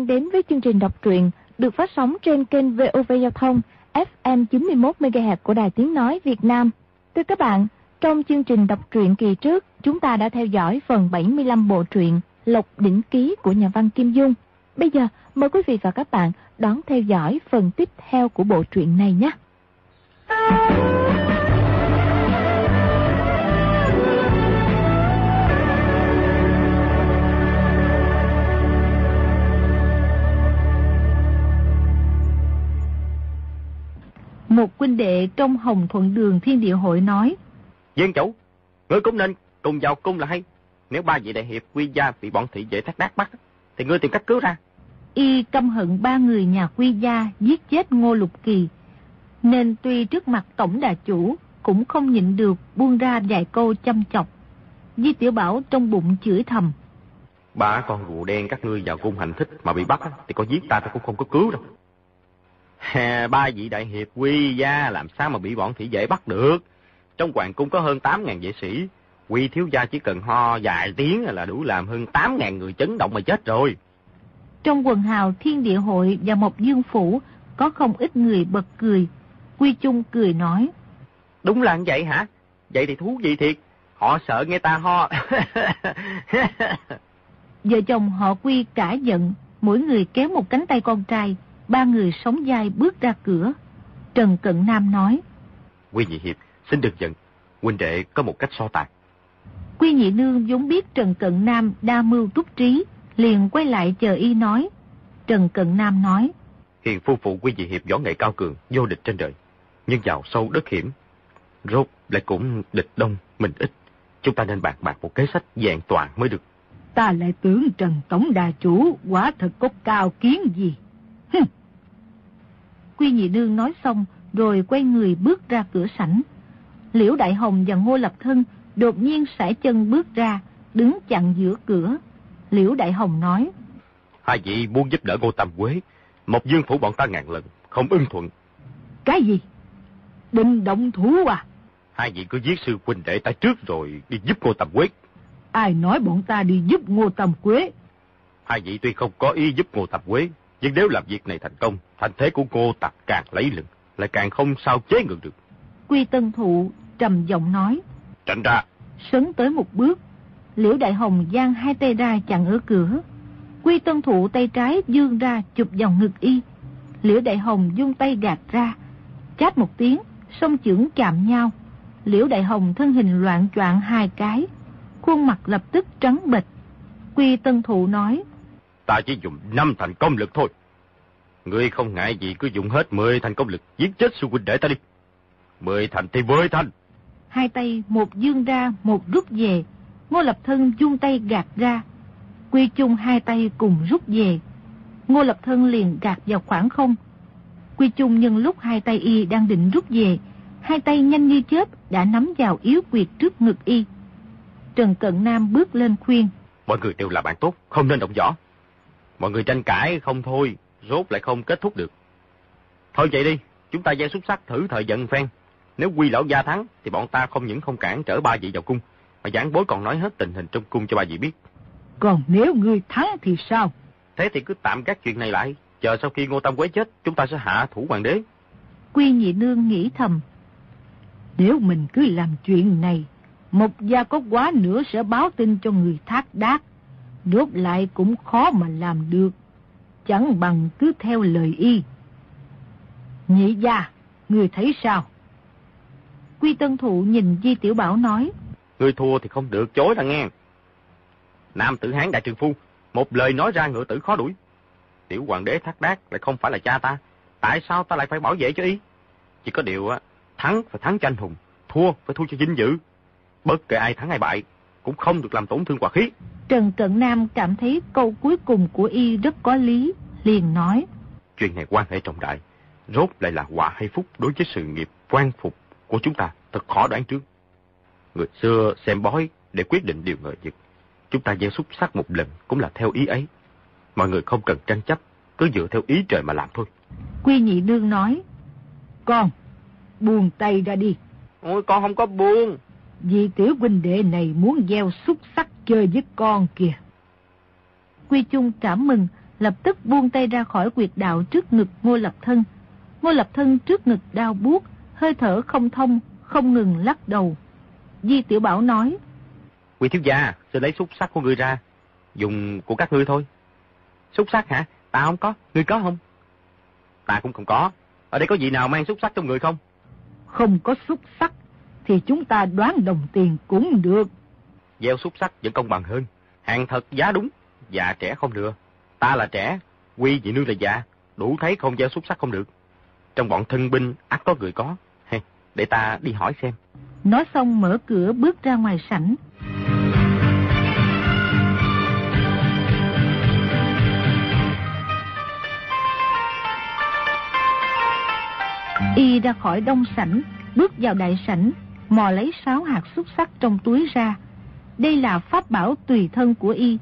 Đang đến với chương trình đọc truyện được phát sóng trên kênh VOV Giao thông FM 91MHz của Đài Tiếng Nói Việt Nam. Thưa các bạn, trong chương trình đọc truyện kỳ trước, chúng ta đã theo dõi phần 75 bộ truyện Lộc Đỉnh Ký của nhà văn Kim Dung. Bây giờ, mời quý vị và các bạn đón theo dõi phần tiếp theo của bộ truyện này nhé. Một huynh đệ trong Hồng Thuận Đường Thiên Địa Hội nói. Dân chủ, ngươi cũng nên cùng vào cung là hay. Nếu ba vị đại hiệp quy gia bị bọn thị vệ thác đác bắt, thì ngươi tìm cách cứu ra. Y căm hận ba người nhà quy gia giết chết Ngô Lục Kỳ. Nên tuy trước mặt tổng đà chủ, cũng không nhịn được buông ra vài câu chăm chọc. Di Tiểu Bảo trong bụng chửi thầm. Ba con rùa đen các ngươi vào cung hành thích mà bị bắt, thì có giết ta ta cũng không có cứu đâu. Ba vị đại hiệp quy gia làm sao mà bị bọn thị vệ bắt được. Trong hoàng cung có hơn 8.000 vệ sĩ. Quy thiếu gia chỉ cần ho vài tiếng là đủ làm hơn 8.000 người chấn động mà chết rồi. Trong quần hào thiên địa hội và một dương phủ có không ít người bật cười. Quy chung cười nói. Đúng là vậy hả? Vậy thì thú vị thiệt. Họ sợ nghe ta ho. Vợ chồng họ quy cả giận, mỗi người kéo một cánh tay con trai, ba người sống dai bước ra cửa. Trần Cận Nam nói. Quy nhị hiệp, xin đừng giận. Huynh đệ có một cách so tài. Quy nhị nương vốn biết Trần Cận Nam đa mưu túc trí, liền quay lại chờ y nói. Trần Cận Nam nói. Hiền phu phụ Quy nhị hiệp võ nghệ cao cường, vô địch trên đời. Nhưng vào sâu đất hiểm. Rốt lại cũng địch đông, mình ít. Chúng ta nên bàn bạc một kế sách vẹn toàn mới được. Ta lại tưởng Trần Tổng Đà Chủ quả thật có cao kiến gì. Hừm. Quy nhị nương nói xong, rồi quay người bước ra cửa sảnh. Liễu Đại Hồng và Ngô Lập Thân đột nhiên sải chân bước ra, đứng chặn giữa cửa. Liễu Đại Hồng nói. Hai vị muốn giúp đỡ Ngô Tam Quế, một dương phủ bọn ta ngàn lần, không ưng thuận. Cái gì? Định động thú à? Hai vị cứ giết sư huynh đệ ta trước rồi đi giúp Ngô Tam Quế. Ai nói bọn ta đi giúp Ngô Tam Quế? Hai vị tuy không có ý giúp Ngô Tam Quế, nhưng nếu làm việc này thành công, thành thế của Ngô Tạp càng lấy lừng, lại càng không sao chế ngược được. Quy Tân Thụ trầm giọng nói. Tránh ra. Sấn tới một bước, Liễu Đại Hồng giang hai tay ra chặn ở cửa. Quy Tân Thụ tay trái dương ra chụp vào ngực y. Liễu Đại Hồng dung tay gạt ra. Chát một tiếng, song chưởng chạm nhau. Liễu Đại Hồng thân hình loạn choạng hai cái. Khuôn mặt lập tức trắng bệch. Quy Tân Thụ nói. Ta chỉ dùng năm thành công lực thôi. Ngươi không ngại gì cứ dùng hết 10 thành công lực giết chết sư huynh đệ ta đi. 10 thành thì 10 thành. Hai tay một dương ra, một rút về. Ngô Lập Thân dung tay gạt ra. Quy chung hai tay cùng rút về. Ngô Lập Thân liền gạt vào khoảng không. Quy chung nhân lúc hai tay y đang định rút về, hai tay nhanh như chớp đã nắm vào yếu quyệt trước ngực y. Trần Cận Nam bước lên khuyên. Mọi người đều là bạn tốt, không nên động võ. Mọi người tranh cãi không thôi, rốt lại không kết thúc được. Thôi vậy đi, chúng ta gieo xúc sắc thử thời giận phen. Nếu quy lão gia thắng, thì bọn ta không những không cản trở ba vị vào cung, mà giảng bối còn nói hết tình hình trong cung cho ba vị biết. Còn nếu ngươi thắng thì sao? Thế thì cứ tạm các chuyện này lại, chờ sau khi Ngô Tam Quế chết, chúng ta sẽ hạ thủ hoàng đế. Quy nhị nương nghĩ thầm. Nếu mình cứ làm chuyện này, một gia có quá nữa sẽ báo tin cho người thác đác. Rốt lại cũng khó mà làm được. Chẳng bằng cứ theo lời y. Nhị gia, người thấy sao? Quy Tân Thụ nhìn Di Tiểu Bảo nói. Người thua thì không được chối là nghe. Nam tử Hán đại trường phu, một lời nói ra ngựa tử khó đuổi. Tiểu hoàng đế thác đác lại không phải là cha ta. Tại sao ta lại phải bảo vệ cho y? Chỉ có điều thắng phải thắng cho anh hùng, thua phải thua cho dinh dự. Bất kể ai thắng ai bại, cũng không được làm tổn thương quả khí. Trần Cận Nam cảm thấy câu cuối cùng của y rất có lý, liền nói. Chuyện này quan hệ trọng đại, rốt lại là quả hay phúc đối với sự nghiệp quan phục của chúng ta, thật khó đoán trước. Người xưa xem bói để quyết định điều ngờ vực. Chúng ta gieo xúc sắc một lần cũng là theo ý ấy. Mọi người không cần tranh chấp, cứ dựa theo ý trời mà làm thôi. Quy nhị nương nói, Con, buông tay ra đi. Ôi, con không có buông. Vì tiểu huynh đệ này muốn gieo xúc sắc chơi với con kìa. Quy chung cảm mừng, lập tức buông tay ra khỏi quyệt đạo trước ngực Ngô Lập Thân. Ngô Lập Thân trước ngực đau buốt, hơi thở không thông, không ngừng lắc đầu. Di Tiểu Bảo nói, Quý thiếu gia, sẽ lấy xúc sắc của ngươi ra, dùng của các ngươi thôi. Xúc sắc hả? Ta không có, ngươi có không? Ta cũng không có. Ở đây có gì nào mang xúc sắc trong người không? Không có xúc sắc, thì chúng ta đoán đồng tiền cũng được. Gieo xúc sắc vẫn công bằng hơn. Hàng thật giá đúng, già trẻ không được. Ta là trẻ, quy dị nương là già, đủ thấy không gieo xúc sắc không được. Trong bọn thân binh, ắt có người có. Hey, để ta đi hỏi xem. Nói xong mở cửa bước ra ngoài sảnh. Y ra khỏi đông sảnh, bước vào đại sảnh, mò lấy sáu hạt xúc sắc trong túi ra. Đây là pháp bảo tùy thân của Y.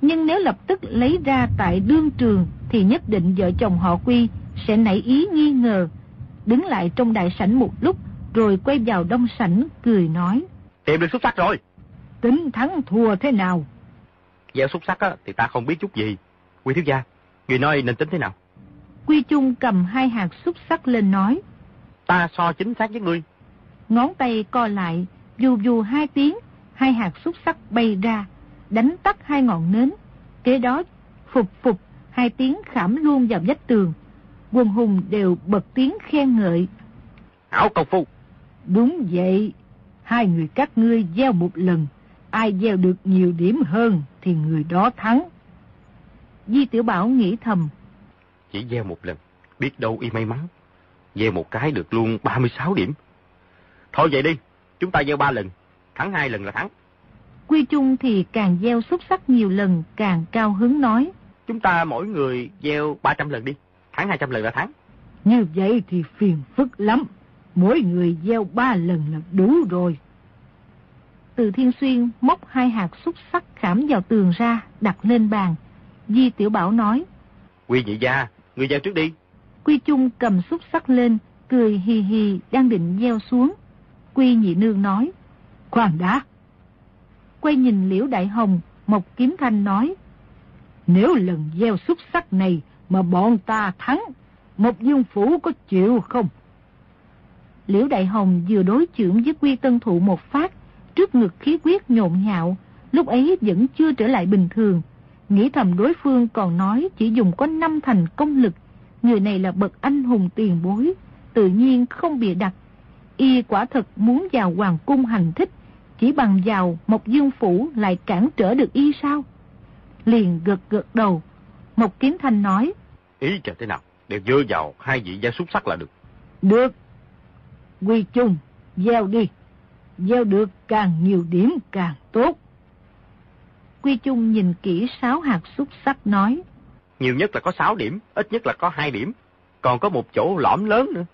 Nhưng nếu lập tức lấy ra tại đương trường thì nhất định vợ chồng họ Quy sẽ nảy ý nghi ngờ. Đứng lại trong đại sảnh một lúc rồi quay vào đông sảnh cười nói. Tìm được xúc sắc rồi. Tính thắng thua thế nào? Gieo xúc sắc á, thì ta không biết chút gì. Quy thiếu gia, người nói nên tính thế nào? Quy Trung cầm hai hạt xúc sắc lên nói. Ta so chính xác với ngươi. Ngón tay co lại, dù dù hai tiếng, hai hạt xúc sắc bay ra, đánh tắt hai ngọn nến. Kế đó, phục phục, hai tiếng khảm luôn vào vách tường. Quân hùng đều bật tiếng khen ngợi. Hảo công phu. Đúng vậy, hai người các ngươi gieo một lần, ai gieo được nhiều điểm hơn thì người đó thắng. Di Tiểu Bảo nghĩ thầm. Chỉ gieo một lần, biết đâu y may mắn. Gieo một cái được luôn 36 điểm. Thôi vậy đi, chúng ta gieo ba lần, thắng hai lần là thắng. Quy chung thì càng gieo xúc sắc nhiều lần càng cao hứng nói. Chúng ta mỗi người gieo 300 lần đi, thắng 200 lần là thắng. Như vậy thì phiền phức lắm, mỗi người gieo ba lần là đủ rồi. Từ Thiên Xuyên móc hai hạt xúc sắc khảm vào tường ra, đặt lên bàn. Di Tiểu Bảo nói. Quy nhị gia, người gieo trước đi. Quy Trung cầm xúc sắc lên, cười hì hì đang định gieo xuống. Quy nhị nương nói. Khoan đã. Quay nhìn Liễu Đại Hồng, Mộc Kiếm Thanh nói. Nếu lần gieo xúc sắc này mà bọn ta thắng, một dương phủ có chịu không? Liễu Đại Hồng vừa đối chưởng với Quy Tân Thụ một phát, trước ngực khí quyết nhộn nhạo, lúc ấy vẫn chưa trở lại bình thường. Nghĩ thầm đối phương còn nói chỉ dùng có năm thành công lực, người này là bậc anh hùng tiền bối, tự nhiên không bịa đặt. Y quả thật muốn vào hoàng cung hành thích, chỉ bằng vào một dương phủ lại cản trở được y sao? Liền gật gật đầu, một kiếm thanh nói. Ý chờ thế nào, đều dơ vào hai vị gia súc sắc là được. Được. Quy chung, gieo đi. Gieo được càng nhiều điểm càng tốt. Quy chung nhìn kỹ sáu hạt xúc sắc nói. Nhiều nhất là có 6 điểm, ít nhất là có 2 điểm. Còn có một chỗ lõm lớn nữa.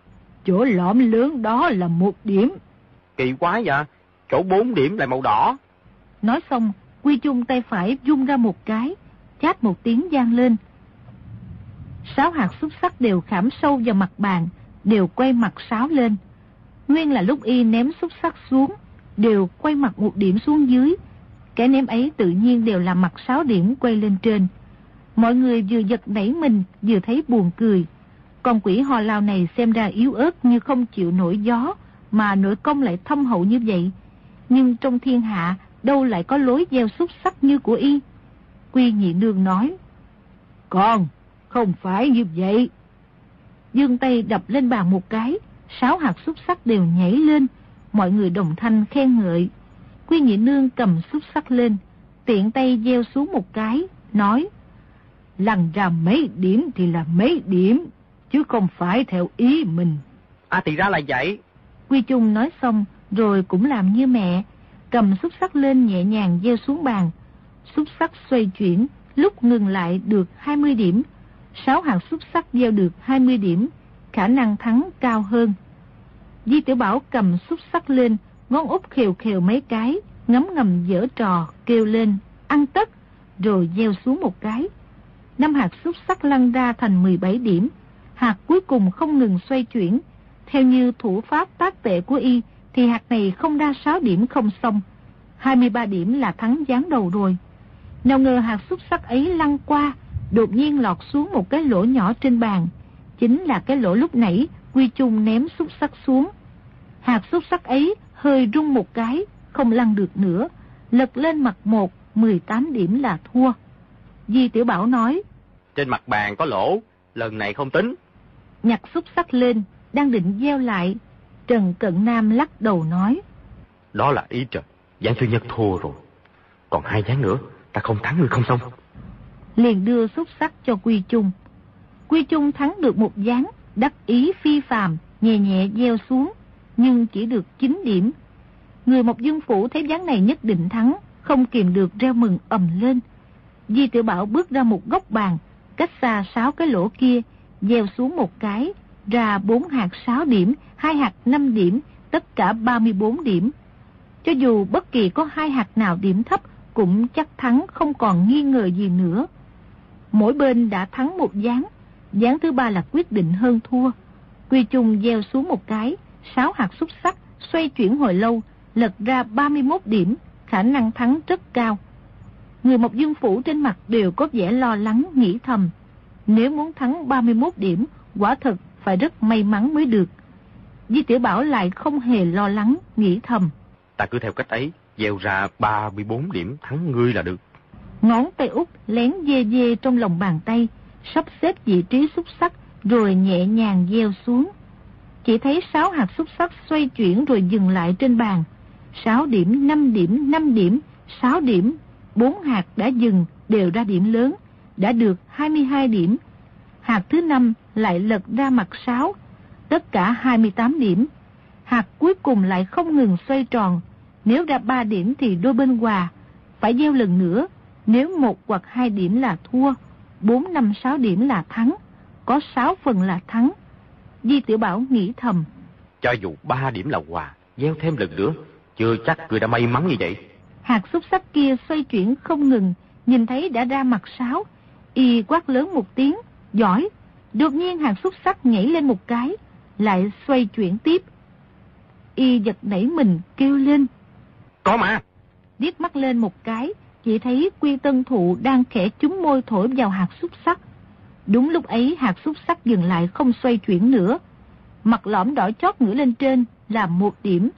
Chỗ lõm lớn đó là một điểm. Kỳ quá vậy, chỗ 4 điểm là màu đỏ. Nói xong, Quy chung tay phải rung ra một cái, chát một tiếng gian lên. Sáu hạt xúc sắc đều khảm sâu vào mặt bàn, đều quay mặt sáo lên. Nguyên là lúc y ném xúc sắc xuống, đều quay mặt một điểm xuống dưới. Cái ném ấy tự nhiên đều là mặt sáu điểm quay lên trên. Mọi người vừa giật nảy mình, vừa thấy buồn cười. Con quỷ hò lao này xem ra yếu ớt như không chịu nổi gió, mà nội công lại thâm hậu như vậy. Nhưng trong thiên hạ, đâu lại có lối gieo xúc sắc như của y. Quy nhị nương nói, Con, không phải như vậy. Dương tay đập lên bàn một cái, sáu hạt xúc sắc đều nhảy lên, mọi người đồng thanh khen ngợi. Quy nhị nương cầm xúc sắc lên, tiện tay gieo xuống một cái, nói, lăn ra mấy điểm thì là mấy điểm, chứ không phải theo ý mình. À thì ra là vậy. Quy Trung nói xong, rồi cũng làm như mẹ, cầm xúc sắc lên nhẹ nhàng gieo xuống bàn. Xúc sắc xoay chuyển, lúc ngừng lại được 20 điểm, 6 hạt xúc sắc gieo được 20 điểm, khả năng thắng cao hơn. Di Tiểu Bảo cầm xúc sắc lên, ngón út khều khều mấy cái, ngấm ngầm dở trò, kêu lên, ăn tất, rồi gieo xuống một cái. Năm hạt xúc sắc lăn ra thành 17 điểm, hạt cuối cùng không ngừng xoay chuyển. Theo như thủ pháp tác tệ của y, thì hạt này không ra 6 điểm không xong. 23 điểm là thắng gián đầu rồi. Nào ngờ hạt xúc sắc ấy lăn qua, đột nhiên lọt xuống một cái lỗ nhỏ trên bàn. Chính là cái lỗ lúc nãy Quy Trung ném xúc sắc xuống. Hạt xúc sắc ấy hơi rung một cái, không lăn được nữa. Lật lên mặt một, 18 điểm là thua. Di Tiểu Bảo nói. Trên mặt bàn có lỗ, lần này không tính. Nhặt xúc sắc lên, đang định gieo lại. Trần Cận Nam lắc đầu nói. Đó là ý trời, Giảng Sư Nhất thua rồi. Còn hai gián nữa, ta không thắng người không xong. Liền đưa xúc sắc cho Quy Trung. Quy Trung thắng được một gián, đắc ý phi phàm, nhẹ nhẹ gieo xuống, nhưng chỉ được 9 điểm. Người một dương phủ thấy gián này nhất định thắng, không kìm được reo mừng ầm lên. Di tiểu Bảo bước ra một góc bàn, cách xa sáu cái lỗ kia, gieo xuống một cái, ra bốn hạt 6 điểm, hai hạt 5 điểm, tất cả 34 điểm. Cho dù bất kỳ có hai hạt nào điểm thấp, cũng chắc thắng không còn nghi ngờ gì nữa. Mỗi bên đã thắng một gián, gián thứ ba là quyết định hơn thua. Quy chung gieo xuống một cái, sáu hạt xúc sắc, xoay chuyển hồi lâu, lật ra 31 điểm, khả năng thắng rất cao. Người Mộc Dương Phủ trên mặt đều có vẻ lo lắng, nghĩ thầm. Nếu muốn thắng 31 điểm, quả thật phải rất may mắn mới được. Di Tiểu Bảo lại không hề lo lắng, nghĩ thầm. Ta cứ theo cách ấy, gieo ra 34 điểm thắng ngươi là được. Ngón tay út lén dê dê trong lòng bàn tay, sắp xếp vị trí xúc sắc, rồi nhẹ nhàng gieo xuống. Chỉ thấy sáu hạt xúc sắc xoay chuyển rồi dừng lại trên bàn. 6 điểm, 5 điểm, 5 điểm, 6 điểm, 4 hạt đã dừng đều ra điểm lớn, đã được 22 điểm. Hạt thứ 5 lại lật ra mặt 6, tất cả 28 điểm. Hạt cuối cùng lại không ngừng xoay tròn, nếu ra 3 điểm thì đôi bên hòa, phải gieo lần nữa, nếu một hoặc hai điểm là thua, 4, 5, 6 điểm là thắng, có 6 phần là thắng. Di Tiểu Bảo nghĩ thầm. Cho dù 3 điểm là hòa, gieo thêm lần nữa, chưa chắc người đã may mắn như vậy. Hạt xúc sắc kia xoay chuyển không ngừng, nhìn thấy đã ra mặt sáo. Y quát lớn một tiếng, giỏi. Đột nhiên hạt xúc sắc nhảy lên một cái, lại xoay chuyển tiếp. Y giật nảy mình kêu lên. Có mà. Điếc mắt lên một cái, chỉ thấy quy tân thụ đang khẽ chúng môi thổi vào hạt xúc sắc. Đúng lúc ấy hạt xúc sắc dừng lại không xoay chuyển nữa. Mặt lõm đỏ chót ngửa lên trên là một điểm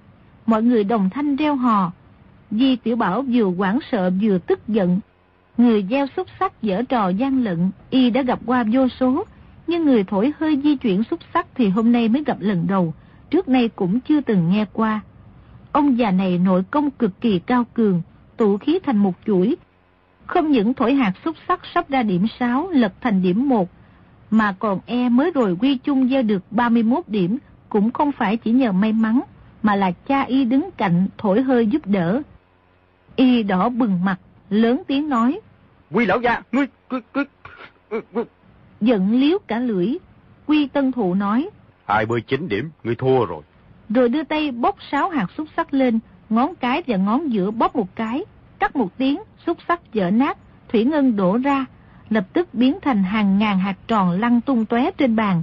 mọi người đồng thanh reo hò. Di Tiểu Bảo vừa quảng sợ vừa tức giận. Người gieo xúc sắc dở trò gian lận, y đã gặp qua vô số, nhưng người thổi hơi di chuyển xúc sắc thì hôm nay mới gặp lần đầu, trước nay cũng chưa từng nghe qua. Ông già này nội công cực kỳ cao cường, tụ khí thành một chuỗi. Không những thổi hạt xúc sắc sắp ra điểm 6 lật thành điểm 1, mà còn e mới rồi quy chung gieo được 31 điểm, cũng không phải chỉ nhờ may mắn, mà là cha y đứng cạnh thổi hơi giúp đỡ. Y đỏ bừng mặt, lớn tiếng nói. Quy lão gia, ngươi, ngươi, ngươi, ngươi. Giận liếu cả lưỡi, Quy tân thụ nói. 29 điểm, ngươi thua rồi. Rồi đưa tay bóp sáu hạt xúc sắc lên, ngón cái và ngón giữa bóp một cái, cắt một tiếng, xúc sắc dở nát, thủy ngân đổ ra, lập tức biến thành hàng ngàn hạt tròn lăn tung tóe trên bàn.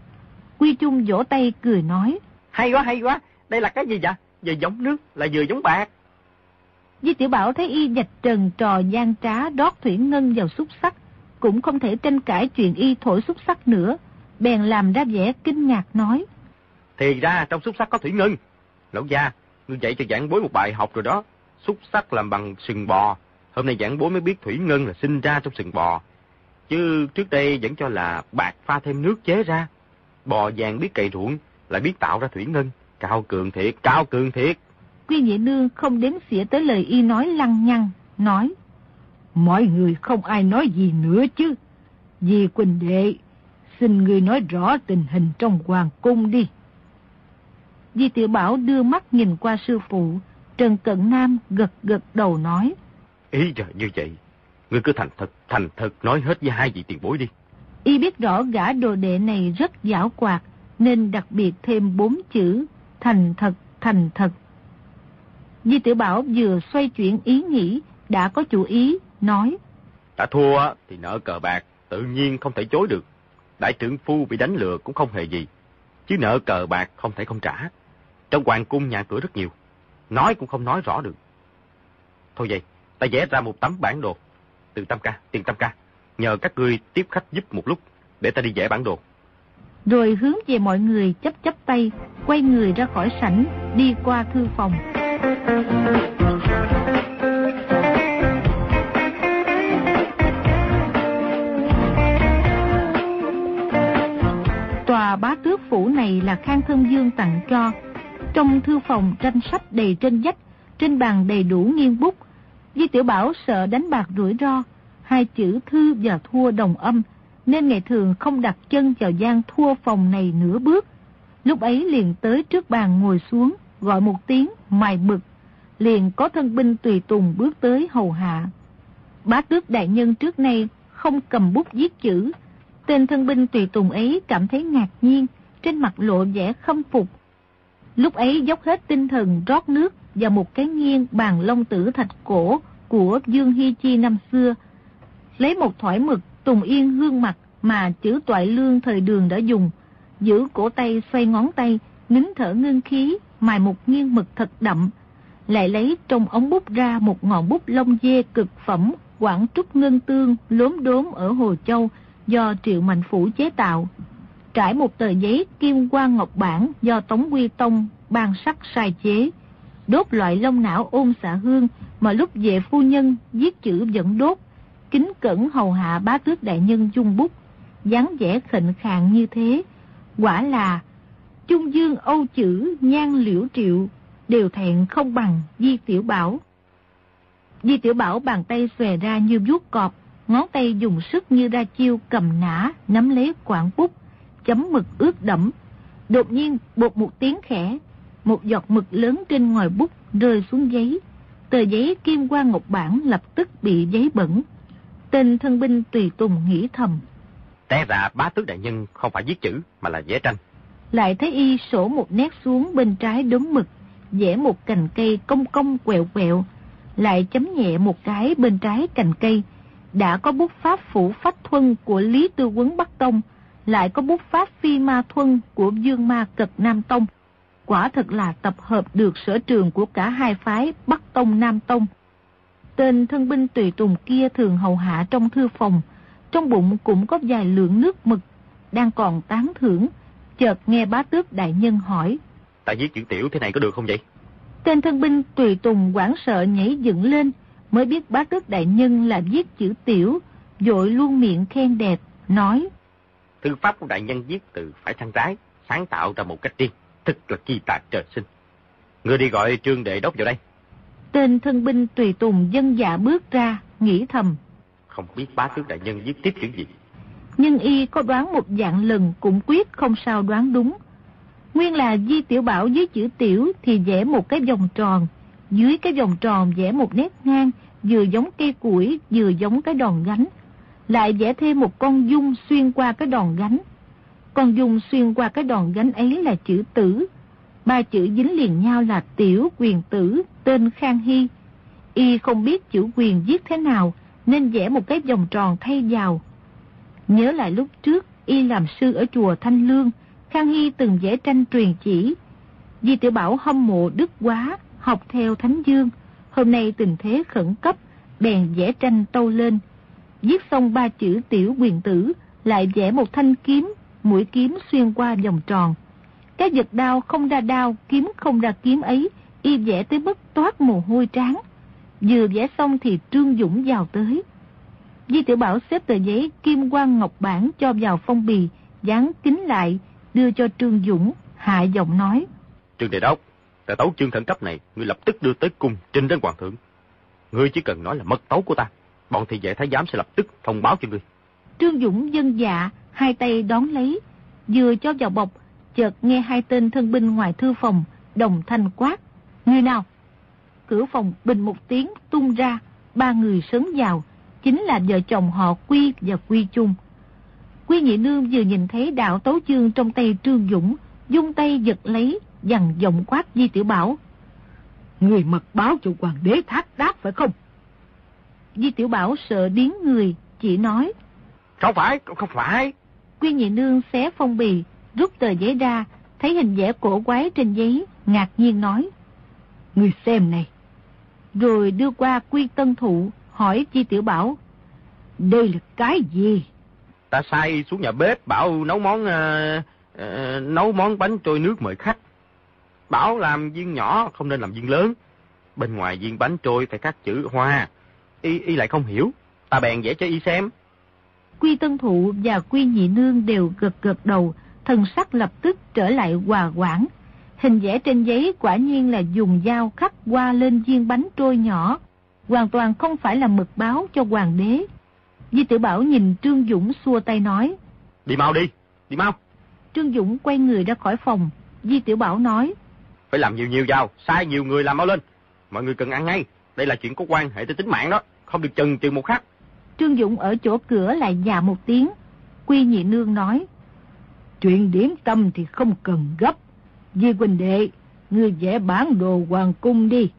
Quy Trung vỗ tay cười nói. Hay quá, hay quá, đây là cái gì vậy? Vừa giống nước, là vừa giống bạc. Di Tiểu Bảo thấy y dạch trần trò gian trá đót thủy ngân vào xúc sắc, cũng không thể tranh cãi chuyện y thổi xúc sắc nữa, bèn làm ra vẻ kinh ngạc nói. Thì ra trong xúc sắc có thủy ngân. Lão gia, ngươi dạy cho giảng bối một bài học rồi đó. Xúc sắc làm bằng sừng bò. Hôm nay giảng bối mới biết thủy ngân là sinh ra trong sừng bò. Chứ trước đây vẫn cho là bạc pha thêm nước chế ra. Bò vàng biết cày ruộng, lại biết tạo ra thủy ngân. Cao cường thiệt, cao cường thiệt. Quy Nhị Nương không đếm xỉa tới lời y nói lăng nhăng, nói. Mọi người không ai nói gì nữa chứ. Vì Quỳnh Đệ, xin người nói rõ tình hình trong hoàng cung đi. Di Tiểu Bảo đưa mắt nhìn qua sư phụ, Trần Cận Nam gật gật đầu nói. Ý trời như vậy, ngươi cứ thành thật, thành thật nói hết với hai vị tiền bối đi. Y biết rõ gã đồ đệ này rất giảo quạt, nên đặc biệt thêm bốn chữ thành thật, thành thật. Di Tiểu Bảo vừa xoay chuyển ý nghĩ, đã có chủ ý, nói. Đã thua thì nợ cờ bạc, tự nhiên không thể chối được. Đại trưởng phu bị đánh lừa cũng không hề gì. Chứ nợ cờ bạc không thể không trả. Trong hoàng cung nhà cửa rất nhiều. Nói cũng không nói rõ được. Thôi vậy, ta vẽ ra một tấm bản đồ. Từ tam ca, tiền tam ca. nhờ các ngươi tiếp khách giúp một lúc, để ta đi vẽ bản đồ. Rồi hướng về mọi người chấp chấp tay, quay người ra khỏi sảnh, đi qua thư phòng. Tòa bá tước phủ này là Khang Thân Dương tặng cho. Trong thư phòng tranh sách đầy trên dách, trên bàn đầy đủ nghiêng bút. Di Tiểu Bảo sợ đánh bạc rủi ro, hai chữ thư và thua đồng âm, nên ngày thường không đặt chân vào gian thua phòng này nửa bước. Lúc ấy liền tới trước bàn ngồi xuống, gọi một tiếng mài mực. Liền có thân binh tùy tùng bước tới hầu hạ. Bá tước đại nhân trước nay không cầm bút viết chữ. Tên thân binh tùy tùng ấy cảm thấy ngạc nhiên, trên mặt lộ vẻ khâm phục. Lúc ấy dốc hết tinh thần rót nước vào một cái nghiêng bàn lông tử thạch cổ của Dương Hy Chi năm xưa. Lấy một thỏi mực Tùng Yên gương mặt mà chữ toại lương thời đường đã dùng, giữ cổ tay xoay ngón tay, nín thở ngưng khí, mài một nghiêng mực thật đậm, lại lấy trong ống bút ra một ngọn bút lông dê cực phẩm Quảng Trúc Ngân Tương lốm đốm ở Hồ Châu do Triệu Mạnh Phủ chế tạo. Trải một tờ giấy kim quang ngọc bản do Tống Quy Tông ban sắc sai chế. Đốt loại lông não ôn xạ hương mà lúc về phu nhân viết chữ vẫn đốt. Kính cẩn hầu hạ bá tước đại nhân dung bút dáng vẻ khệnh khạng như thế, quả là Trung Dương Âu chữ nhan liễu triệu đều thẹn không bằng Di Tiểu Bảo. Di Tiểu Bảo bàn tay xòe ra như vuốt cọp, ngón tay dùng sức như ra chiêu cầm nã, nắm lấy quảng bút, chấm mực ướt đẫm. Đột nhiên bột một tiếng khẽ, một giọt mực lớn trên ngoài bút rơi xuống giấy. Tờ giấy kim qua ngọc bản lập tức bị giấy bẩn. Tên thân binh tùy tùng nghĩ thầm. Té ra bá tứ đại nhân không phải viết chữ mà là vẽ tranh. Lại thấy y sổ một nét xuống bên trái đốm mực, vẽ một cành cây cong cong quẹo quẹo, lại chấm nhẹ một cái bên trái cành cây. Đã có bút pháp phủ phách thuân của Lý Tư Quấn Bắc Tông, lại có bút pháp phi ma thuân của Dương Ma Cực Nam Tông. Quả thật là tập hợp được sở trường của cả hai phái Bắc Tông Nam Tông. Tên thân binh tùy tùng kia thường hầu hạ trong thư phòng, trong bụng cũng có vài lượng nước mực, đang còn tán thưởng, chợt nghe bá tước đại nhân hỏi. Ta viết chữ tiểu thế này có được không vậy? Tên thân binh tùy tùng quảng sợ nhảy dựng lên, mới biết bá tước đại nhân là viết chữ tiểu, dội luôn miệng khen đẹp, nói. Thư pháp của đại nhân viết từ phải sang trái, sáng tạo ra một cách riêng, thật là kỳ tài trời sinh. Người đi gọi trương đệ đốc vào đây. Tên thân binh tùy tùng dân dạ bước ra, nghĩ thầm. Không biết bá tước đại nhân viết tiếp chữ gì. Nhưng y có đoán một dạng lần cũng quyết không sao đoán đúng. Nguyên là Di Tiểu Bảo dưới chữ tiểu thì vẽ một cái vòng tròn, dưới cái vòng tròn vẽ một nét ngang, vừa giống cây củi, vừa giống cái đòn gánh. Lại vẽ thêm một con dung xuyên qua cái đòn gánh. Con dung xuyên qua cái đòn gánh ấy là chữ tử. Ba chữ dính liền nhau là tiểu quyền tử, tên Khang Hy. Y không biết chữ quyền viết thế nào, nên vẽ một cái vòng tròn thay vào. Nhớ lại lúc trước, y làm sư ở chùa Thanh Lương, Khang Hy từng vẽ tranh truyền chỉ. Di tiểu Bảo hâm mộ đức quá, học theo Thánh Dương. Hôm nay tình thế khẩn cấp, bèn vẽ tranh tâu lên. Viết xong ba chữ tiểu quyền tử, lại vẽ một thanh kiếm, mũi kiếm xuyên qua vòng tròn. Cái giật đao không ra đao, kiếm không ra kiếm ấy, y vẽ tới mức toát mồ hôi tráng. Vừa vẽ xong thì Trương Dũng vào tới. Di tiểu Bảo xếp tờ giấy kim quang ngọc bản cho vào phong bì, dán kính lại, đưa cho Trương Dũng, hạ giọng nói. Trương Đề Đốc, tờ tấu chương thần cấp này, ngươi lập tức đưa tới cung trình đến hoàng thượng. Ngươi chỉ cần nói là mật tấu của ta, bọn thị vệ thái giám sẽ lập tức thông báo cho ngươi. Trương Dũng dân dạ, hai tay đón lấy, vừa cho vào bọc, chợt nghe hai tên thân binh ngoài thư phòng, đồng thanh quát. Người nào? Cửa phòng bình một tiếng tung ra, ba người sớm vào, chính là vợ chồng họ Quy và Quy Chung. Quy Nhị Nương vừa nhìn thấy đạo tấu chương trong tay Trương Dũng, dung tay giật lấy, dằn giọng quát Di Tiểu Bảo. Người mật báo cho hoàng đế thác đáp phải không? Di Tiểu Bảo sợ điến người, chỉ nói. Không phải, không phải. Quy Nhị Nương xé phong bì, rút tờ giấy ra, thấy hình vẽ cổ quái trên giấy, ngạc nhiên nói. Người xem này. Rồi đưa qua Quy Tân Thụ, hỏi Chi Tiểu Bảo. Đây là cái gì? Ta sai xuống nhà bếp bảo nấu món uh, uh, nấu món bánh trôi nước mời khách. Bảo làm viên nhỏ không nên làm viên lớn. Bên ngoài viên bánh trôi phải khắc chữ hoa. Y, y lại không hiểu. Ta bèn vẽ cho y xem. Quy Tân Thụ và Quy Nhị Nương đều gật gật đầu, thần sắc lập tức trở lại hòa quảng. Hình vẽ trên giấy quả nhiên là dùng dao khắc qua lên viên bánh trôi nhỏ, hoàn toàn không phải là mực báo cho hoàng đế. Di Tử Bảo nhìn Trương Dũng xua tay nói. Đi mau đi, đi mau. Trương Dũng quay người ra khỏi phòng. Di Tiểu Bảo nói. Phải làm nhiều nhiều vào, sai nhiều người làm mau lên. Mọi người cần ăn ngay. Đây là chuyện có quan hệ tới tính mạng đó, không được chần chừ một khắc. Trương Dũng ở chỗ cửa lại dạ một tiếng. Quy nhị nương nói. Chuyện điểm tâm thì không cần gấp. Di Quỳnh Đệ, ngươi vẽ bản đồ hoàng cung đi.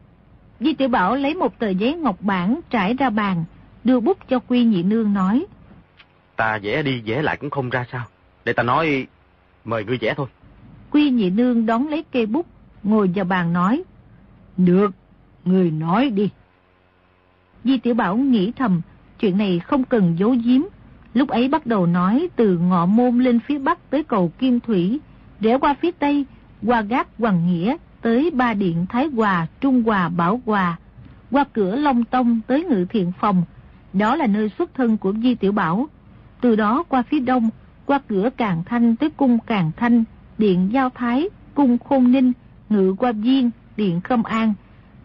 Di Tiểu Bảo lấy một tờ giấy ngọc bản trải ra bàn, đưa bút cho Quy nhị nương nói. Ta vẽ đi vẽ lại cũng không ra sao. Để ta nói, mời ngươi vẽ thôi. Quy nhị nương đón lấy cây bút, ngồi vào bàn nói. Được, người nói đi. Di Tiểu Bảo nghĩ thầm, chuyện này không cần giấu giếm. Lúc ấy bắt đầu nói từ ngọ môn lên phía bắc tới cầu Kim Thủy, rẽ qua phía tây, qua gác Hoàng Nghĩa, tới ba điện Thái Hòa, Trung Hòa, Bảo Hòa, qua cửa Long Tông tới Ngự Thiện Phòng. Đó là nơi xuất thân của Di Tiểu Bảo. Từ đó qua phía đông, qua cửa Càng Thanh tới cung Càng Thanh, điện Giao Thái, cung Khôn Ninh, Ngự qua Viên, điện Khâm An.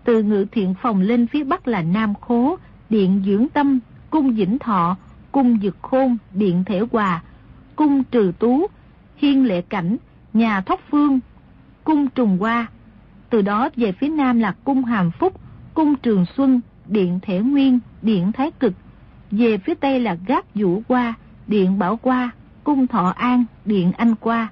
Từ Ngự Thiện Phòng lên phía bắc là Nam Khố, điện Dưỡng Tâm, cung Vĩnh Thọ, cung Dực Khôn, điện Thể Hòa, cung Trừ Tú, Hiên Lệ Cảnh, nhà Thóc Phương, cung Trùng Hoa. Từ đó về phía nam là cung Hàm Phúc, cung Trường Xuân, điện Thể Nguyên, điện Thái Cực. Về phía tây là gác Vũ qua, điện Bảo qua, cung Thọ An, điện Anh Qua.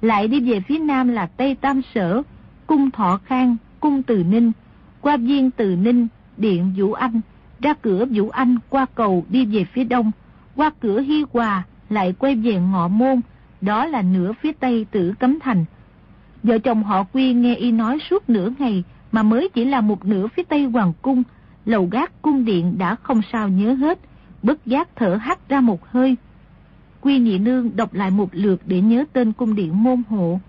Lại đi về phía nam là Tây Tam Sở, cung Thọ Khang, cung Từ Ninh, qua viên Từ Ninh, điện Vũ Anh, ra cửa Vũ Anh qua cầu đi về phía đông, qua cửa Hi Hòa lại quay về ngọ môn, đó là nửa phía tây tử cấm thành. Vợ chồng họ Quy nghe y nói suốt nửa ngày mà mới chỉ là một nửa phía tây hoàng cung, lầu gác cung điện đã không sao nhớ hết, bất giác thở hắt ra một hơi. Quy nhị nương đọc lại một lượt để nhớ tên cung điện môn hộ.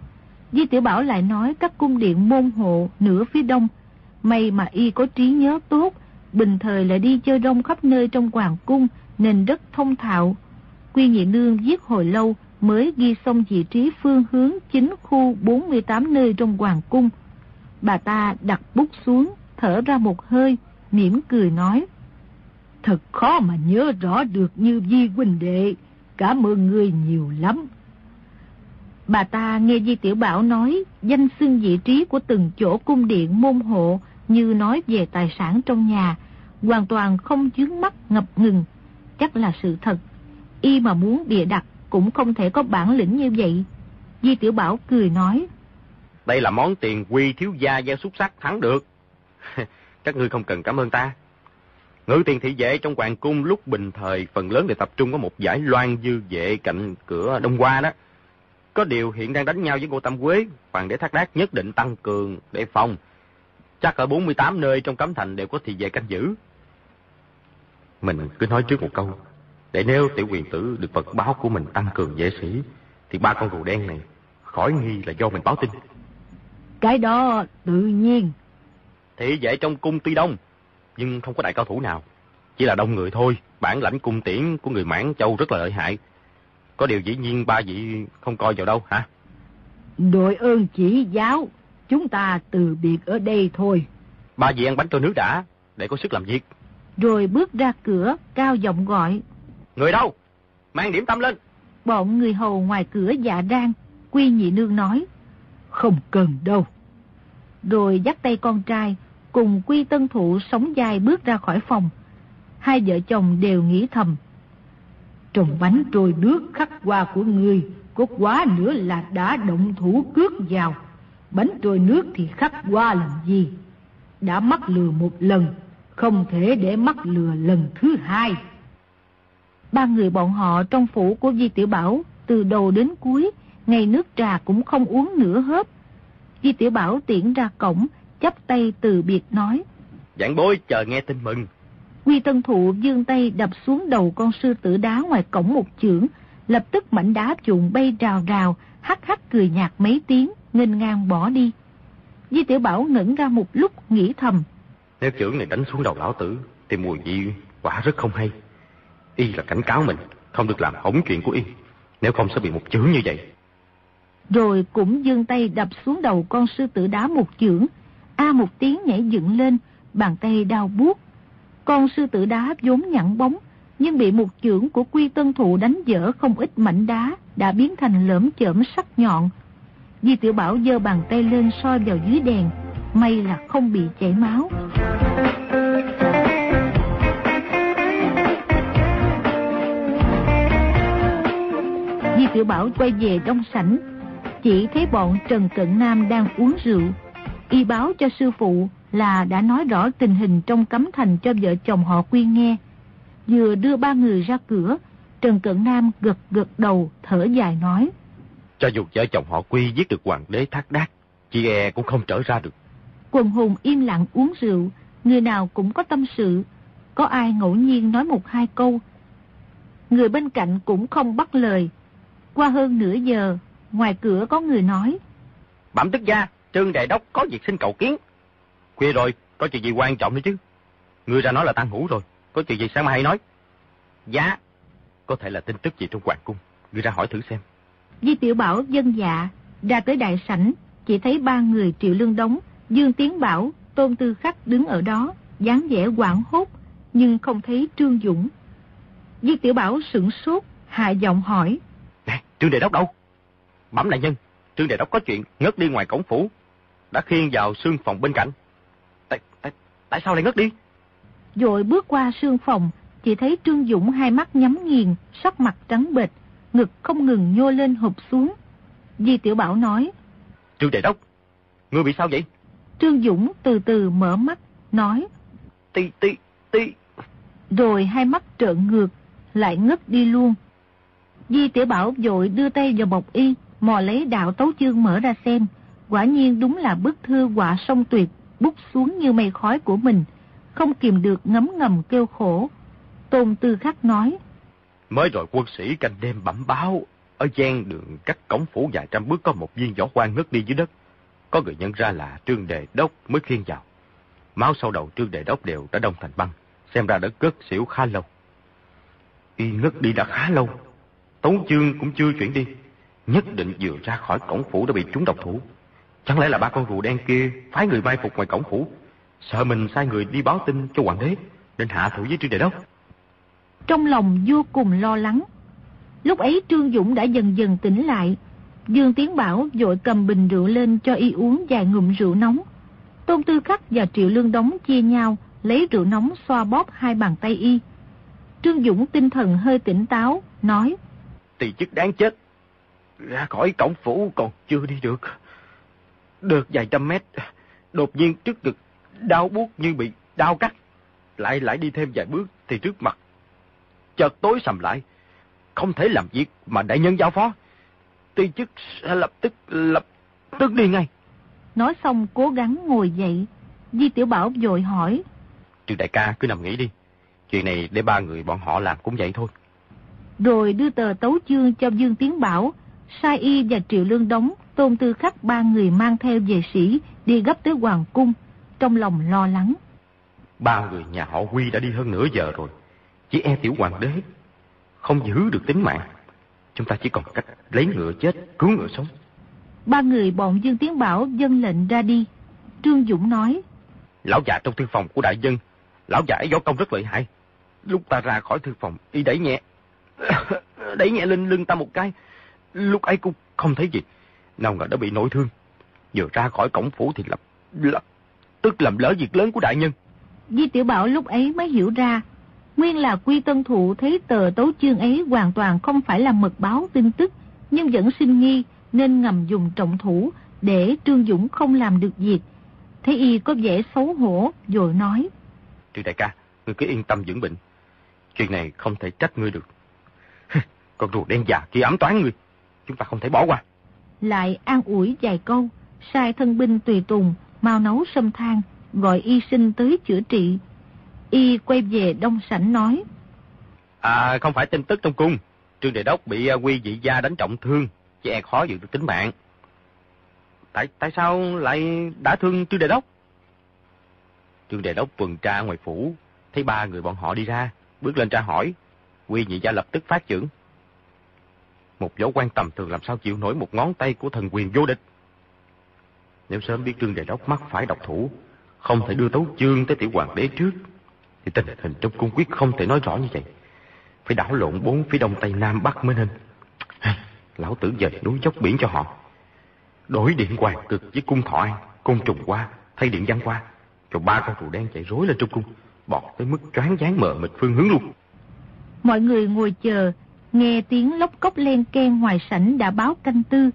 Di tiểu Bảo lại nói các cung điện môn hộ nửa phía đông. May mà y có trí nhớ tốt, bình thời lại đi chơi rong khắp nơi trong hoàng cung nên rất thông thạo. Quy nhị nương viết hồi lâu mới ghi xong vị trí phương hướng chính khu 48 nơi trong hoàng cung. Bà ta đặt bút xuống, thở ra một hơi, mỉm cười nói. Thật khó mà nhớ rõ được như Di huynh đệ, cảm ơn người nhiều lắm. Bà ta nghe Di Tiểu Bảo nói danh xưng vị trí của từng chỗ cung điện môn hộ như nói về tài sản trong nhà, hoàn toàn không chướng mắt ngập ngừng. Chắc là sự thật. Y mà muốn bịa đặt cũng không thể có bản lĩnh như vậy. Di Tiểu Bảo cười nói. Đây là món tiền quy thiếu gia gieo xuất sắc thắng được. Các ngươi không cần cảm ơn ta. Ngự tiền thị vệ trong hoàng cung lúc bình thời phần lớn đều tập trung có một giải loan dư vệ cạnh cửa Đông Hoa đó. Có điều hiện đang đánh nhau với Ngô Tâm Quế, hoàng đế thác đác nhất định tăng cường để phòng. Chắc ở 48 nơi trong cấm thành đều có thị vệ canh giữ. Mình cứ nói trước một câu, để nếu tiểu quyền tử được vật báo của mình tăng cường vệ sĩ, thì ba con rùa đen này khỏi nghi là do mình báo tin. Cái đó tự nhiên. Thị vệ trong cung tuy đông, nhưng không có đại cao thủ nào. Chỉ là đông người thôi, bản lãnh cung tiễn của người mãn châu rất là lợi hại. Có điều dĩ nhiên ba vị không coi vào đâu hả? Đội ơn chỉ giáo, chúng ta từ biệt ở đây thôi. Ba vị ăn bánh trôi nước đã, để có sức làm việc. Rồi bước ra cửa, cao giọng gọi. Người đâu? Mang điểm tâm lên. Bọn người hầu ngoài cửa dạ rang, Quy nhị nương nói. Không cần đâu. Rồi dắt tay con trai, cùng Quy tân thụ sống dài bước ra khỏi phòng. Hai vợ chồng đều nghĩ thầm. Trồng bánh trôi nước khắc qua của người, có quá nữa là đã động thủ cướp vào. Bánh trôi nước thì khắc qua làm gì? Đã mắc lừa một lần, không thể để mắc lừa lần thứ hai. Ba người bọn họ trong phủ của Di Tiểu Bảo, từ đầu đến cuối, ngày nước trà cũng không uống nửa hớp. Di Tiểu Bảo tiễn ra cổng, chắp tay từ biệt nói. Giảng bối chờ nghe tin mừng. Quy Tân Thụ dương tay đập xuống đầu con sư tử đá ngoài cổng một chưởng, lập tức mảnh đá trụng bay rào rào, hắc hắc cười nhạt mấy tiếng, nghênh ngang bỏ đi. Di Tiểu Bảo ngẩn ra một lúc nghĩ thầm. Nếu chưởng này đánh xuống đầu lão tử, thì mùi vị quả rất không hay. Y là cảnh cáo mình, không được làm hỏng chuyện của Y. Nếu không sẽ bị một chưởng như vậy. Rồi cũng dương tay đập xuống đầu con sư tử đá một chưởng. A một tiếng nhảy dựng lên, bàn tay đau buốt. Con sư tử đá vốn nhẵn bóng, nhưng bị một chưởng của quy tân thụ đánh dở không ít mảnh đá, đã biến thành lởm chởm sắc nhọn. Di tiểu Bảo giơ bàn tay lên soi vào dưới đèn, may là không bị chảy máu. Tiểu Bảo quay về trong sảnh, chỉ thấy bọn Trần Cận Nam đang uống rượu. Y báo cho sư phụ là đã nói rõ tình hình trong cấm thành cho vợ chồng họ Quyên nghe. Vừa đưa ba người ra cửa, Trần Cận Nam gật gật đầu, thở dài nói. Cho dù vợ chồng họ Quy giết được hoàng đế thác đác, chị e cũng không trở ra được. Quần hùng im lặng uống rượu, người nào cũng có tâm sự. Có ai ngẫu nhiên nói một hai câu. Người bên cạnh cũng không bắt lời. Qua hơn nửa giờ, ngoài cửa có người nói. Bẩm tức gia, Trương Đại Đốc có việc xin cầu kiến. Khuya rồi, có chuyện gì quan trọng nữa chứ? Ngươi ra nói là tan ngủ rồi, có chuyện gì sáng mai hay nói. Dạ, có thể là tin tức gì trong hoàng cung, ngươi ra hỏi thử xem. Di Tiểu Bảo dân dạ, ra tới đại sảnh, chỉ thấy ba người triệu lương đóng, Dương Tiến Bảo, Tôn Tư Khắc đứng ở đó, dáng vẻ quảng hốt, nhưng không thấy Trương Dũng. Di Tiểu Bảo sửng sốt, hạ giọng hỏi. Trương Đề Đốc đâu? Bẩm đại nhân, Trương Đề Đốc có chuyện ngất đi ngoài cổng phủ, đã khiêng vào xương phòng bên cạnh. Tại, tại, tại sao lại ngất đi? Rồi bước qua xương phòng, chỉ thấy Trương Dũng hai mắt nhắm nghiền, sắc mặt trắng bệch, ngực không ngừng nhô lên hụp xuống. Di Tiểu Bảo nói. Trương Đại Đốc, ngươi bị sao vậy? Trương Dũng từ từ mở mắt, nói. Ti, ti, ti. Rồi hai mắt trợn ngược, lại ngất đi luôn. Di Tiểu Bảo vội đưa tay vào bọc y, mò lấy đạo tấu chương mở ra xem. Quả nhiên đúng là bức thư quả sông tuyệt, bút xuống như mây khói của mình, không kìm được ngấm ngầm kêu khổ. Tôn Tư Khắc nói. Mới rồi quân sĩ canh đêm bẩm báo, ở gian đường cách cổng phủ vài trăm bước có một viên võ quan ngất đi dưới đất. Có người nhận ra là Trương Đề Đốc mới khiên vào. Máu sau đầu Trương Đề Đốc đều đã đông thành băng, xem ra đã cất xỉu khá lâu. Y ngất đi đã khá lâu, Tống Chương cũng chưa chuyển đi. Nhất định vừa ra khỏi cổng phủ đã bị chúng độc thủ. Chẳng lẽ là ba con rùa đen kia phái người mai phục ngoài cổng phủ, sợ mình sai người đi báo tin cho hoàng đế, nên hạ thủ với Trương đại Đốc. Trong lòng vô cùng lo lắng. Lúc ấy Trương Dũng đã dần dần tỉnh lại. Dương Tiến Bảo vội cầm bình rượu lên cho y uống vài ngụm rượu nóng. Tôn Tư Khắc và Triệu Lương Đống chia nhau, lấy rượu nóng xoa bóp hai bàn tay y. Trương Dũng tinh thần hơi tỉnh táo, nói. Tỳ chức đáng chết. Ra khỏi cổng phủ còn chưa đi được. Được vài trăm mét, đột nhiên trước ngực đau buốt như bị đau cắt. Lại lại đi thêm vài bước thì trước mặt chợt tối sầm lại. Không thể làm việc mà đại nhân giao phó. Ti chức sẽ lập tức, lập tức đi ngay. Nói xong cố gắng ngồi dậy. Di Tiểu Bảo vội hỏi. Trương đại ca cứ nằm nghỉ đi. Chuyện này để ba người bọn họ làm cũng vậy thôi. Rồi đưa tờ tấu chương cho Dương Tiến Bảo, Sai Y và Triệu Lương Đống, Tôn Tư Khắc ba người mang theo về sĩ, đi gấp tới Hoàng Cung, trong lòng lo lắng. Ba người nhà họ Huy đã đi hơn nửa giờ rồi. Chỉ e tiểu hoàng đế không giữ được tính mạng. Chúng ta chỉ còn cách lấy ngựa chết, cứu ngựa sống. Ba người bọn Dương Tiến Bảo dân lệnh ra đi. Trương Dũng nói. Lão già trong thư phòng của đại dân, lão già ấy võ công rất lợi hại. Lúc ta ra khỏi thư phòng, y đẩy nhẹ. đẩy nhẹ lên lưng ta một cái. Lúc ấy cũng không thấy gì. Nào ngờ đã bị nội thương. Vừa ra khỏi cổng phủ thì lập, lập tức làm lỡ việc lớn của đại nhân. Di Tiểu Bảo lúc ấy mới hiểu ra Nguyên là quy tân thụ thấy tờ tấu chương ấy hoàn toàn không phải là mật báo tin tức, nhưng vẫn sinh nghi nên ngầm dùng trọng thủ để Trương Dũng không làm được việc. Thế y có vẻ xấu hổ rồi nói. Trương đại ca, ngươi cứ yên tâm dưỡng bệnh. Chuyện này không thể trách ngươi được. Con rùa đen già kia ám toán ngươi. Chúng ta không thể bỏ qua. Lại an ủi vài câu, sai thân binh tùy tùng, mau nấu sâm than, gọi y sinh tới chữa trị. Y quay về đông sảnh nói. À, không phải tin tức trong cung. Trương Đại Đốc bị à, quy dị gia đánh trọng thương, chỉ e khó giữ được tính mạng. Tại tại sao lại đã thương Trương Đại Đốc? Trương Đại Đốc tuần tra ngoài phủ, thấy ba người bọn họ đi ra, bước lên tra hỏi. Quy nhị gia lập tức phát trưởng. Một võ quan tầm thường làm sao chịu nổi một ngón tay của thần quyền vô địch. Nếu sớm biết Trương Đại Đốc mắc phải độc thủ, không thể đưa tấu chương tới tiểu hoàng đế trước, thì tình hình trong cung quyết không thể nói rõ như vậy. Phải đảo lộn bốn phía đông tây nam bắc mới nên. Lão tử dời núi dốc biển cho họ. Đổi điện hoàng cực với cung thọ an, cung trùng qua, thay điện văn qua. Cho ba con rùa đen chạy rối lên trong cung, bọt tới mức choáng dáng mờ mịt phương hướng luôn. Mọi người ngồi chờ, nghe tiếng lóc cốc len ken ngoài sảnh đã báo canh tư.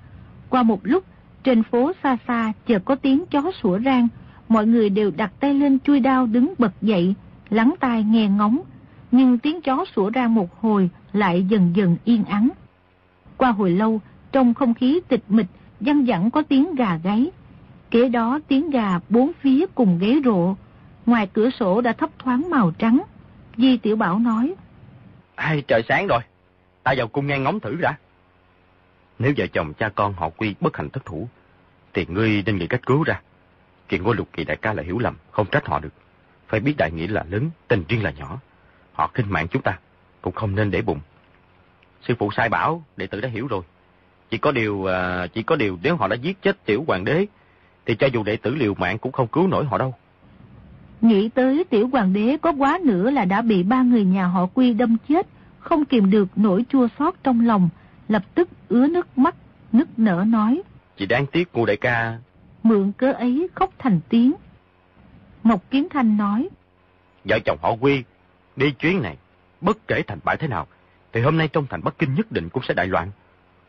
Qua một lúc, trên phố xa xa chợt có tiếng chó sủa rang, mọi người đều đặt tay lên chui đao đứng bật dậy, lắng tai nghe ngóng. Nhưng tiếng chó sủa ra một hồi lại dần dần yên ắng. Qua hồi lâu, trong không khí tịch mịch, văng vẳng có tiếng gà gáy. Kế đó tiếng gà bốn phía cùng ghế rộ. Ngoài cửa sổ đã thấp thoáng màu trắng. Di Tiểu Bảo nói. Ai trời sáng rồi, ta vào cung nghe ngóng thử đã. Nếu vợ chồng cha con họ quy bất hạnh thất thủ, thì ngươi nên nghĩ cách cứu ra. Chuyện ngôi lục kỳ đại ca là hiểu lầm, không trách họ được. Phải biết đại nghĩa là lớn, tình riêng là nhỏ. Họ khinh mạng chúng ta, cũng không nên để bụng. Sư phụ sai bảo, đệ tử đã hiểu rồi. Chỉ có điều, à, chỉ có điều nếu họ đã giết chết tiểu hoàng đế, thì cho dù đệ tử liều mạng cũng không cứu nổi họ đâu. Nghĩ tới tiểu hoàng đế có quá nữa là đã bị ba người nhà họ quy đâm chết, không kìm được nỗi chua xót trong lòng, lập tức ứa nước mắt, nức nở nói. Chỉ đáng tiếc ngô đại ca. Mượn cớ ấy khóc thành tiếng. Mộc Kiếm Thanh nói. Vợ chồng họ quy, đi chuyến này, bất kể thành bại thế nào, thì hôm nay trong thành Bắc Kinh nhất định cũng sẽ đại loạn.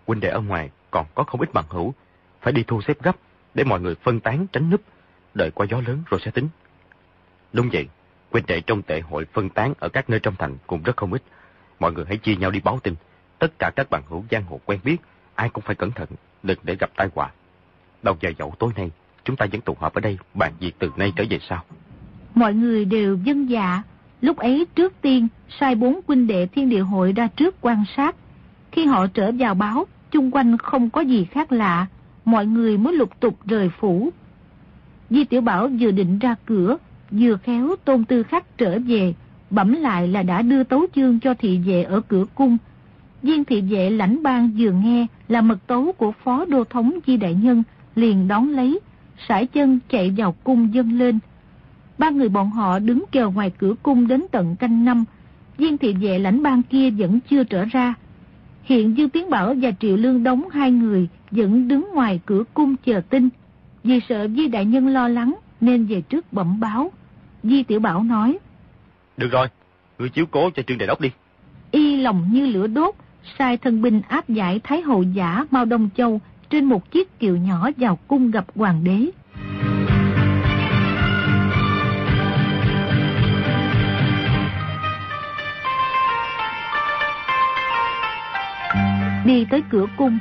Huynh đệ ở ngoài còn có không ít bằng hữu, phải đi thu xếp gấp để mọi người phân tán tránh núp, đợi qua gió lớn rồi sẽ tính. Đúng vậy, huynh đệ trong tệ hội phân tán ở các nơi trong thành cũng rất không ít. Mọi người hãy chia nhau đi báo tin, tất cả các bằng hữu giang hồ quen biết, ai cũng phải cẩn thận, đừng để gặp tai họa. Đầu giờ dậu tối nay, chúng ta vẫn tụ họp ở đây, bàn việc từ nay trở về sau. Mọi người đều dân dạ, lúc ấy trước tiên sai bốn huynh đệ thiên địa hội ra trước quan sát. Khi họ trở vào báo, chung quanh không có gì khác lạ, mọi người mới lục tục rời phủ. Di Tiểu Bảo vừa định ra cửa, vừa khéo tôn tư khách trở về, bẩm lại là đã đưa tấu chương cho thị vệ ở cửa cung. Viên thị vệ lãnh ban vừa nghe là mật tấu của phó đô thống Di Đại Nhân, liền đón lấy, sải chân chạy vào cung dâng lên. Ba người bọn họ đứng chờ ngoài cửa cung đến tận canh năm, viên thị vệ lãnh ban kia vẫn chưa trở ra. Hiện Dương Tiến Bảo và Triệu Lương Đống hai người vẫn đứng ngoài cửa cung chờ tin. Vì sợ Di Đại Nhân lo lắng nên về trước bẩm báo. Di Tiểu Bảo nói. Được rồi, người chiếu cố cho Trương Đại Đốc đi. Y lòng như lửa đốt, sai thân binh áp giải Thái Hậu giả Mao Đông Châu trên một chiếc kiệu nhỏ vào cung gặp hoàng đế. Đi tới cửa cung,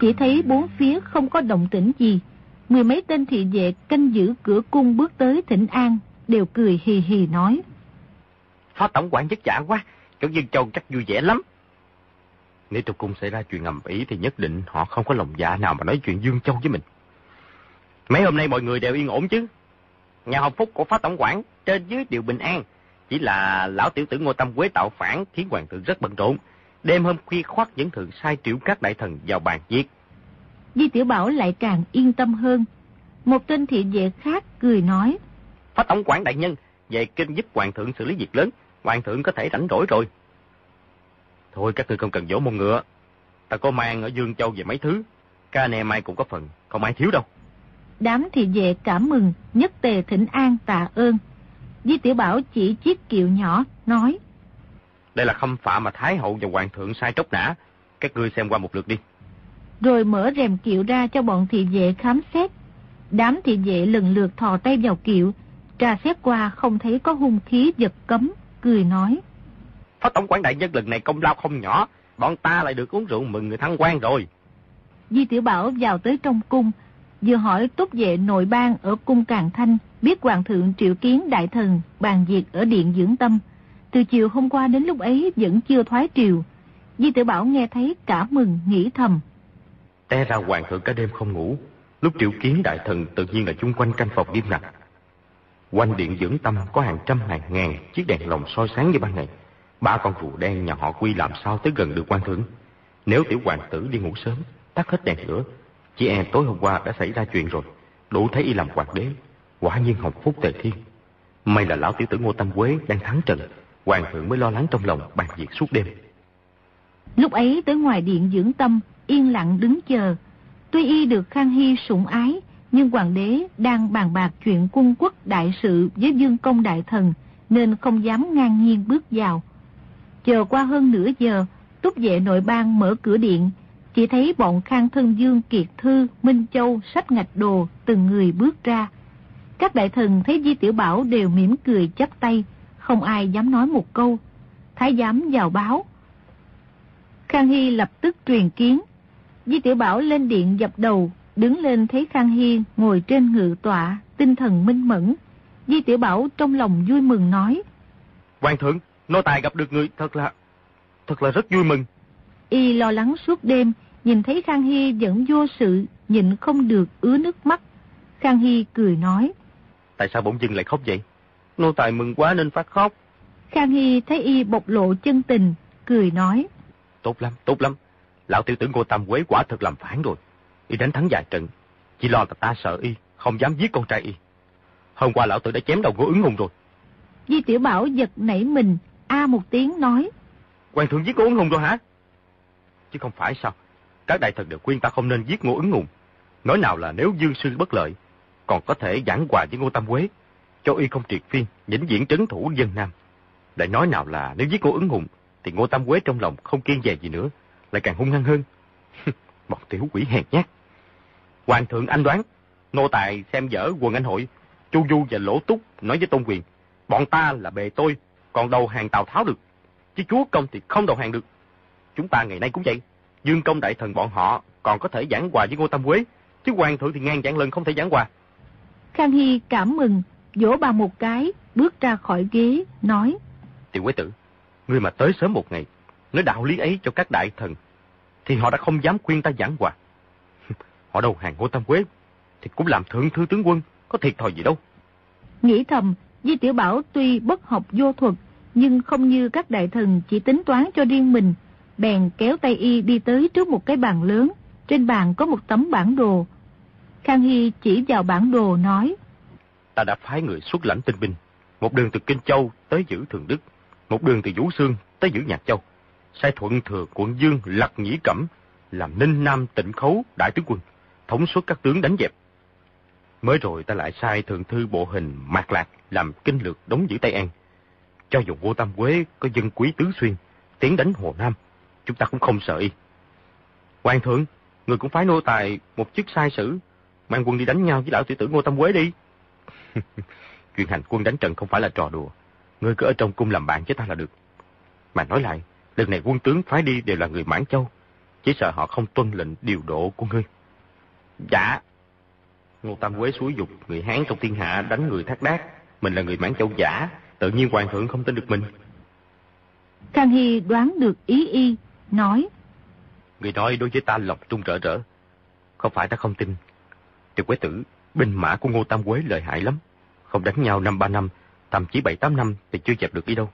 chỉ thấy bốn phía không có động tĩnh gì. Mười mấy tên thị vệ canh giữ cửa cung bước tới thỉnh an, đều cười hì hì nói. Phó tổng quản vất vả quá, chỗ Dương Châu chắc vui vẻ lắm. Nếu trong cung xảy ra chuyện ngầm ý thì nhất định họ không có lòng dạ nào mà nói chuyện Dương Châu với mình. Mấy hôm nay mọi người đều yên ổn chứ. Nhà hồng phúc của phó tổng quản trên dưới đều bình an. Chỉ là lão tiểu tử Ngô Tâm Quế tạo phản khiến hoàng thượng rất bận rộn. Đêm hôm khuya khoát vẫn thường sai triệu các đại thần vào bàn việc. Di Tiểu Bảo lại càng yên tâm hơn. Một tên thị vệ khác cười nói. Phó tổng quản đại nhân về kinh giúp hoàng thượng xử lý việc lớn. Hoàng thượng có thể rảnh rỗi rồi. Thôi các ngươi không cần dỗ mông ngựa. Ta có mang ở Dương Châu về mấy thứ. Các anh em ai cũng có phần, không ai thiếu đâu. Đám thị vệ cảm mừng, nhất tề thỉnh an tạ ơn. Di Tiểu Bảo chỉ chiếc kiệu nhỏ, nói. Đây là khâm phạm mà Thái Hậu và Hoàng thượng sai tróc nã. Các ngươi xem qua một lượt đi. Rồi mở rèm kiệu ra cho bọn thị vệ khám xét. Đám thị vệ lần lượt thò tay vào kiệu, trà xét qua không thấy có hung khí vật cấm, cười nói. Phó Tổng quản đại nhân lần này công lao không nhỏ, bọn ta lại được uống rượu mừng người thăng quan rồi. Di Tiểu Bảo vào tới trong cung, vừa hỏi túc vệ nội bang ở cung Càng Thanh biết Hoàng thượng triệu kiến đại thần bàn việc ở điện dưỡng tâm. Từ chiều hôm qua đến lúc ấy vẫn chưa thoái triều. Di tử Bảo nghe thấy cả mừng nghĩ thầm. Té ra Hoàng thượng cả đêm không ngủ. Lúc triệu kiến đại thần tự nhiên là chung quanh canh phòng nghiêm ngặt. Quanh điện dưỡng tâm có hàng trăm hàng ngàn chiếc đèn lồng soi sáng như ban ngày. Ba con rùa đen nhà họ Quy làm sao tới gần được quan thượng. Nếu tiểu hoàng tử đi ngủ sớm, tắt hết đèn lửa, chị em tối hôm qua đã xảy ra chuyện rồi. Đủ thấy y làm hoàng đế, quả nhiên hồng phúc tề thiên. May là lão tiểu tử Ngô Tâm Quế đang thắng trận, hoàng thượng mới lo lắng trong lòng bàn việc suốt đêm. Lúc ấy tới ngoài điện dưỡng tâm, yên lặng đứng chờ. Tuy y được Khang Hy sủng ái, nhưng hoàng đế đang bàn bạc chuyện quân quốc đại sự với dương công đại thần, nên không dám ngang nhiên bước vào. Chờ qua hơn nửa giờ, túc vệ nội bang mở cửa điện, chỉ thấy bọn Khang Thân Dương Kiệt Thư, Minh Châu, Sách Ngạch Đồ, từng người bước ra. Các đại thần thấy Di Tiểu Bảo đều mỉm cười chắp tay, không ai dám nói một câu. Thái giám vào báo. Khang Hy lập tức truyền kiến. Di Tiểu Bảo lên điện dập đầu, đứng lên thấy Khang Hy ngồi trên ngự tọa, tinh thần minh mẫn. Di Tiểu Bảo trong lòng vui mừng nói. Hoàng thượng, nô tài gặp được người thật là, thật là rất vui mừng. Y lo lắng suốt đêm, nhìn thấy Khang Hy vẫn vô sự, nhịn không được ứa nước mắt. Khang Hy cười nói. Tại sao bỗng dưng lại khóc vậy? Nô tài mừng quá nên phát khóc. Khang Hy thấy Y bộc lộ chân tình, cười nói. Tốt lắm, tốt lắm. Lão tiểu tử Ngô Tam Quế quả thật làm phản rồi. Y đánh thắng vài trận. Chỉ lo là ta sợ Y, không dám giết con trai Y. Hôm qua lão tử đã chém đầu ngô ứng hùng rồi. Di Tiểu Bảo giật nảy mình, a một tiếng nói. Hoàng thượng giết ngô ứng hùng rồi hả? Chứ không phải sao? Các đại thần đều khuyên ta không nên giết ngô ứng hùng. Nói nào là nếu dương sư bất lợi, còn có thể giảng hòa với ngô tam quế, cho y không triệt phiên, vĩnh viễn trấn thủ dân nam. Lại nói nào là nếu giết ngô ứng hùng, thì ngô tam quế trong lòng không kiên dè gì nữa, lại càng hung hăng hơn. Bọn tiểu quỷ hèn nhát. Hoàng thượng anh đoán, nô tài xem dở quần anh hội, Chu Du và Lỗ Túc nói với Tôn Quyền, bọn ta là bề tôi, còn đầu hàng Tào Tháo được, chứ chúa công thì không đầu hàng được. Chúng ta ngày nay cũng vậy, dương công đại thần bọn họ còn có thể giảng hòa với Ngô Tam Quế, chứ hoàng thượng thì ngàn vạn lần không thể giảng hòa. Khang Hy cảm mừng, vỗ bà một cái, bước ra khỏi ghế, nói. Tiểu quế tử, ngươi mà tới sớm một ngày, nói đạo lý ấy cho các đại thần, thì họ đã không dám khuyên ta giảng hòa. Họ đầu hàng Ngô Tam Quế, thì cũng làm thượng thư tướng quân, có thiệt thòi gì đâu. Nghĩ thầm, Di Tiểu Bảo tuy bất học vô thuật, nhưng không như các đại thần chỉ tính toán cho riêng mình. Bèn kéo tay y đi tới trước một cái bàn lớn, trên bàn có một tấm bản đồ. Khang Hy chỉ vào bản đồ nói. Ta đã phái người xuất lãnh tinh binh, một đường từ Kinh Châu tới giữ Thường Đức, một đường từ Vũ Sương tới giữ Nhạc Châu. Sai thuận thừa quận Dương lật nhĩ cẩm, làm ninh nam tịnh khấu đại tướng quân, thống suất các tướng đánh dẹp. Mới rồi ta lại sai thượng thư bộ hình Mạc Lạc làm kinh lược đóng giữ Tây An. Cho dù vô Tam Quế có dân quý tứ xuyên, tiến đánh Hồ Nam, chúng ta cũng không sợ y. Hoàng thượng, người cũng phái nô tài một chức sai sử, mang quân đi đánh nhau với lão tiểu tử Ngô Tam Quế đi. Chuyện hành quân đánh trận không phải là trò đùa. Ngươi cứ ở trong cung làm bạn với ta là được. Mà nói lại, lần này quân tướng phái đi đều là người Mãn Châu. Chỉ sợ họ không tuân lệnh điều độ của ngươi. Dạ. Ngô Tam Quế suối dục người Hán trong thiên hạ đánh người thác đác. Mình là người Mãn Châu giả. Tự nhiên hoàng thượng không tin được mình. Khang Hy đoán được ý y, nói. Người nói đối với ta lòng trung rỡ rỡ. Không phải ta không tin. Tiểu quế tử, binh mã của Ngô Tam Quế lợi hại lắm. Không đánh nhau năm ba năm, thậm chí bảy tám năm thì chưa dẹp được đi đâu.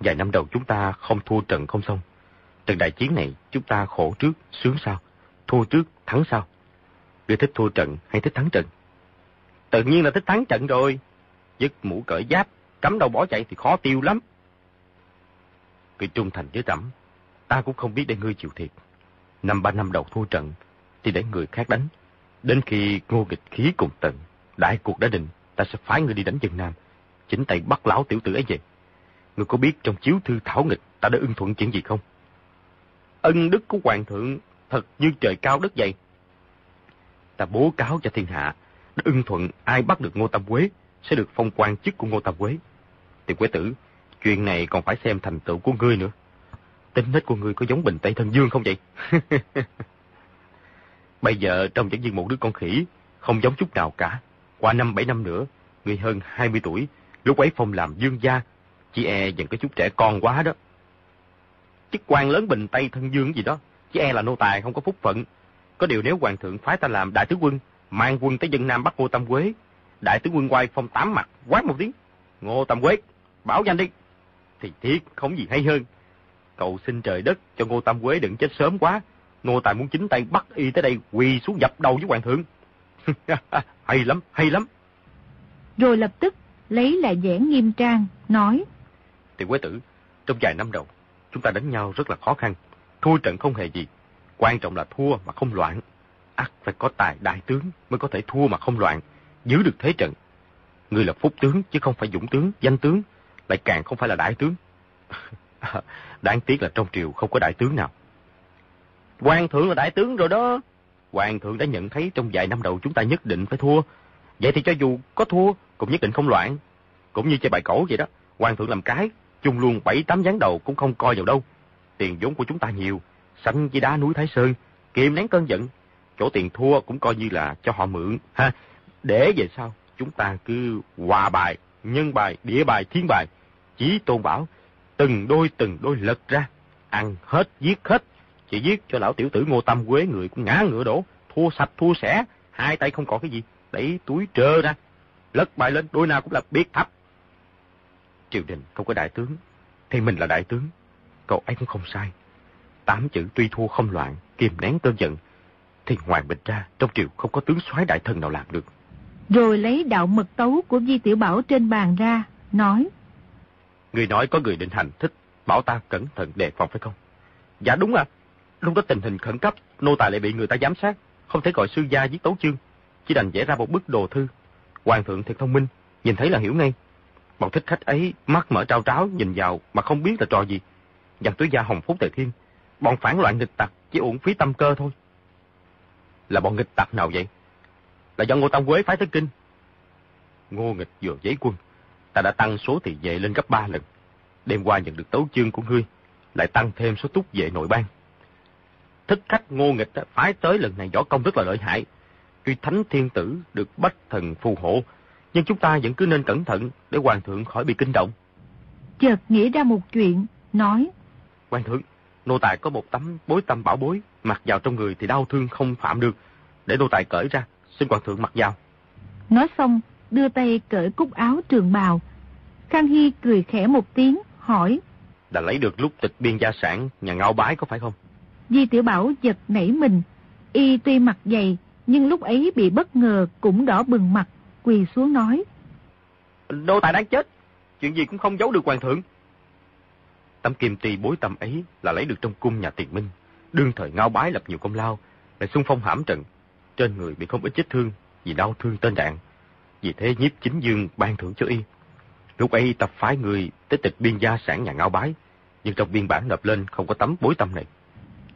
Vài năm đầu chúng ta không thua trận không xong. Trận đại chiến này chúng ta khổ trước, sướng sau. Thua trước, thắng sau. Ngươi thích thua trận hay thích thắng trận? Tự nhiên là thích thắng trận rồi. Dứt mũ cởi giáp, cắm đầu bỏ chạy thì khó tiêu lắm. Ngươi trung thành với trẫm, ta cũng không biết để ngươi chịu thiệt. Năm ba năm đầu thua trận, thì để người khác đánh. Đến khi ngô nghịch khí cùng tận, đại cuộc đã định, ta sẽ phái ngươi đi đánh dân Nam, chính tay bắt lão tiểu tử ấy về. Ngươi có biết trong chiếu thư thảo nghịch ta đã ưng thuận chuyện gì không? Ân đức của hoàng thượng thật như trời cao đất dày. Ta bố cáo cho thiên hạ, Nó ưng thuận ai bắt được Ngô Tam Quế sẽ được phong quan chức của Ngô Tam Quế. Tiểu quế tử, chuyện này còn phải xem thành tựu của ngươi nữa. Tính nết của ngươi có giống Bình Tây Thân Dương không vậy? Bây giờ trong chẳng như một đứa con khỉ, Không giống chút nào cả. Qua năm bảy năm nữa, ngươi hơn 20 tuổi, lúc ấy Phong làm dương gia, chị e vẫn có chút trẻ con quá đó. Chức quan lớn bình Tây thân dương gì đó, chị e là nô tài không có phúc phận. Có điều nếu hoàng thượng phái ta làm đại tướng quân, mang quân tới dân Nam bắt Ngô Tam Quế, đại tướng quân quay phong tám mặt, quát một tiếng, Ngô Tam Quế, bảo danh đi. Thì thiết không gì hay hơn. Cậu xin trời đất cho Ngô Tam Quế đừng chết sớm quá. Ngô Tài muốn chính tay bắt y tới đây quỳ xuống dập đầu với hoàng thượng. hay lắm, hay lắm. Rồi lập tức lấy lại vẻ nghiêm trang, nói. Tiểu quế tử, trong vài năm đầu, chúng ta đánh nhau rất là khó khăn. Thua trận không hề gì. Quan trọng là thua mà không loạn. ắt phải có tài đại tướng mới có thể thua mà không loạn, giữ được thế trận. người là phúc tướng chứ không phải dũng tướng, danh tướng, lại càng không phải là đại tướng. Đáng tiếc là trong triều không có đại tướng nào. Hoàng thượng là đại tướng rồi đó. Hoàng thượng đã nhận thấy trong vài năm đầu chúng ta nhất định phải thua. Vậy thì cho dù có thua, cũng nhất định không loạn. Cũng như chơi bài cổ vậy đó. Hoàng thượng làm cái, chung luôn bảy tám gián đầu cũng không coi vào đâu. Tiền vốn của chúng ta nhiều, sánh với đá núi Thái Sơn, kiềm nén cơn giận. Chỗ tiền thua cũng coi như là cho họ mượn, ha. Để về sau, chúng ta cứ hòa bài, nhân bài, địa bài, thiên bài. chí tôn bảo, từng đôi từng đôi lật ra, ăn hết, giết hết. Chỉ giết cho lão tiểu tử Ngô Tâm Quế người cũng ngã ngựa đổ, thua sạch thua sẻ, hai tay không còn cái gì, đẩy túi trơ ra, lật bài lên, đôi nào cũng là biết thấp. Triều đình không có đại tướng, thì mình là đại tướng, cậu ấy cũng không sai. Tám chữ tuy thua không loạn, kiềm nén cơn giận, thì ngoài mình ra, trong triều không có tướng soái đại thần nào làm được. Rồi lấy đạo mật tấu của Di Tiểu Bảo trên bàn ra, nói. Người nói có người định hành thích, bảo ta cẩn thận đề phòng phải không? Dạ đúng à, lúc đó tình hình khẩn cấp, nô tài lại bị người ta giám sát, không thể gọi sư gia giết tấu chương, chỉ đành vẽ ra một bức đồ thư. Hoàng thượng thật thông minh, nhìn thấy là hiểu ngay. Bọn thích khách ấy mắt mở trao tráo nhìn vào mà không biết là trò gì. Dặn túi gia hồng phúc tề thiên, bọn phản loạn nghịch tặc chỉ uổng phí tâm cơ thôi. Là bọn nghịch tặc nào vậy? Là do Ngô Tam Quế phái tới kinh. Ngô nghịch vừa giấy quân, ta đã tăng số thị vệ lên gấp ba lần. Đêm qua nhận được tấu chương của ngươi, lại tăng thêm số túc vệ nội bang. Thích khách ngô nghịch phái tới lần này võ công rất là lợi hại. Tuy thánh thiên tử được bách thần phù hộ, nhưng chúng ta vẫn cứ nên cẩn thận để hoàng thượng khỏi bị kinh động. Chợt nghĩ ra một chuyện, nói. Hoàng thượng, nô tài có một tấm bối tâm bảo bối, mặc vào trong người thì đau thương không phạm được. Để nô tài cởi ra, xin hoàng thượng mặc vào. Nói xong, đưa tay cởi cúc áo trường bào. Khang Hy cười khẽ một tiếng, hỏi. Đã lấy được lúc tịch biên gia sản nhà ngao bái có phải không? Di Tiểu Bảo giật nảy mình. Y tuy mặt dày, nhưng lúc ấy bị bất ngờ cũng đỏ bừng mặt, quỳ xuống nói. Đô tài đáng chết, chuyện gì cũng không giấu được hoàng thượng. Tấm kim tì bối tâm ấy là lấy được trong cung nhà tiền minh. Đương thời ngao bái lập nhiều công lao, lại xung phong hãm trận. Trên người bị không ít chết thương vì đau thương tên đạn. Vì thế nhiếp chính dương ban thưởng cho y. Lúc ấy tập phái người tới tịch biên gia sản nhà ngao bái, nhưng trong biên bản nộp lên không có tấm bối tâm này.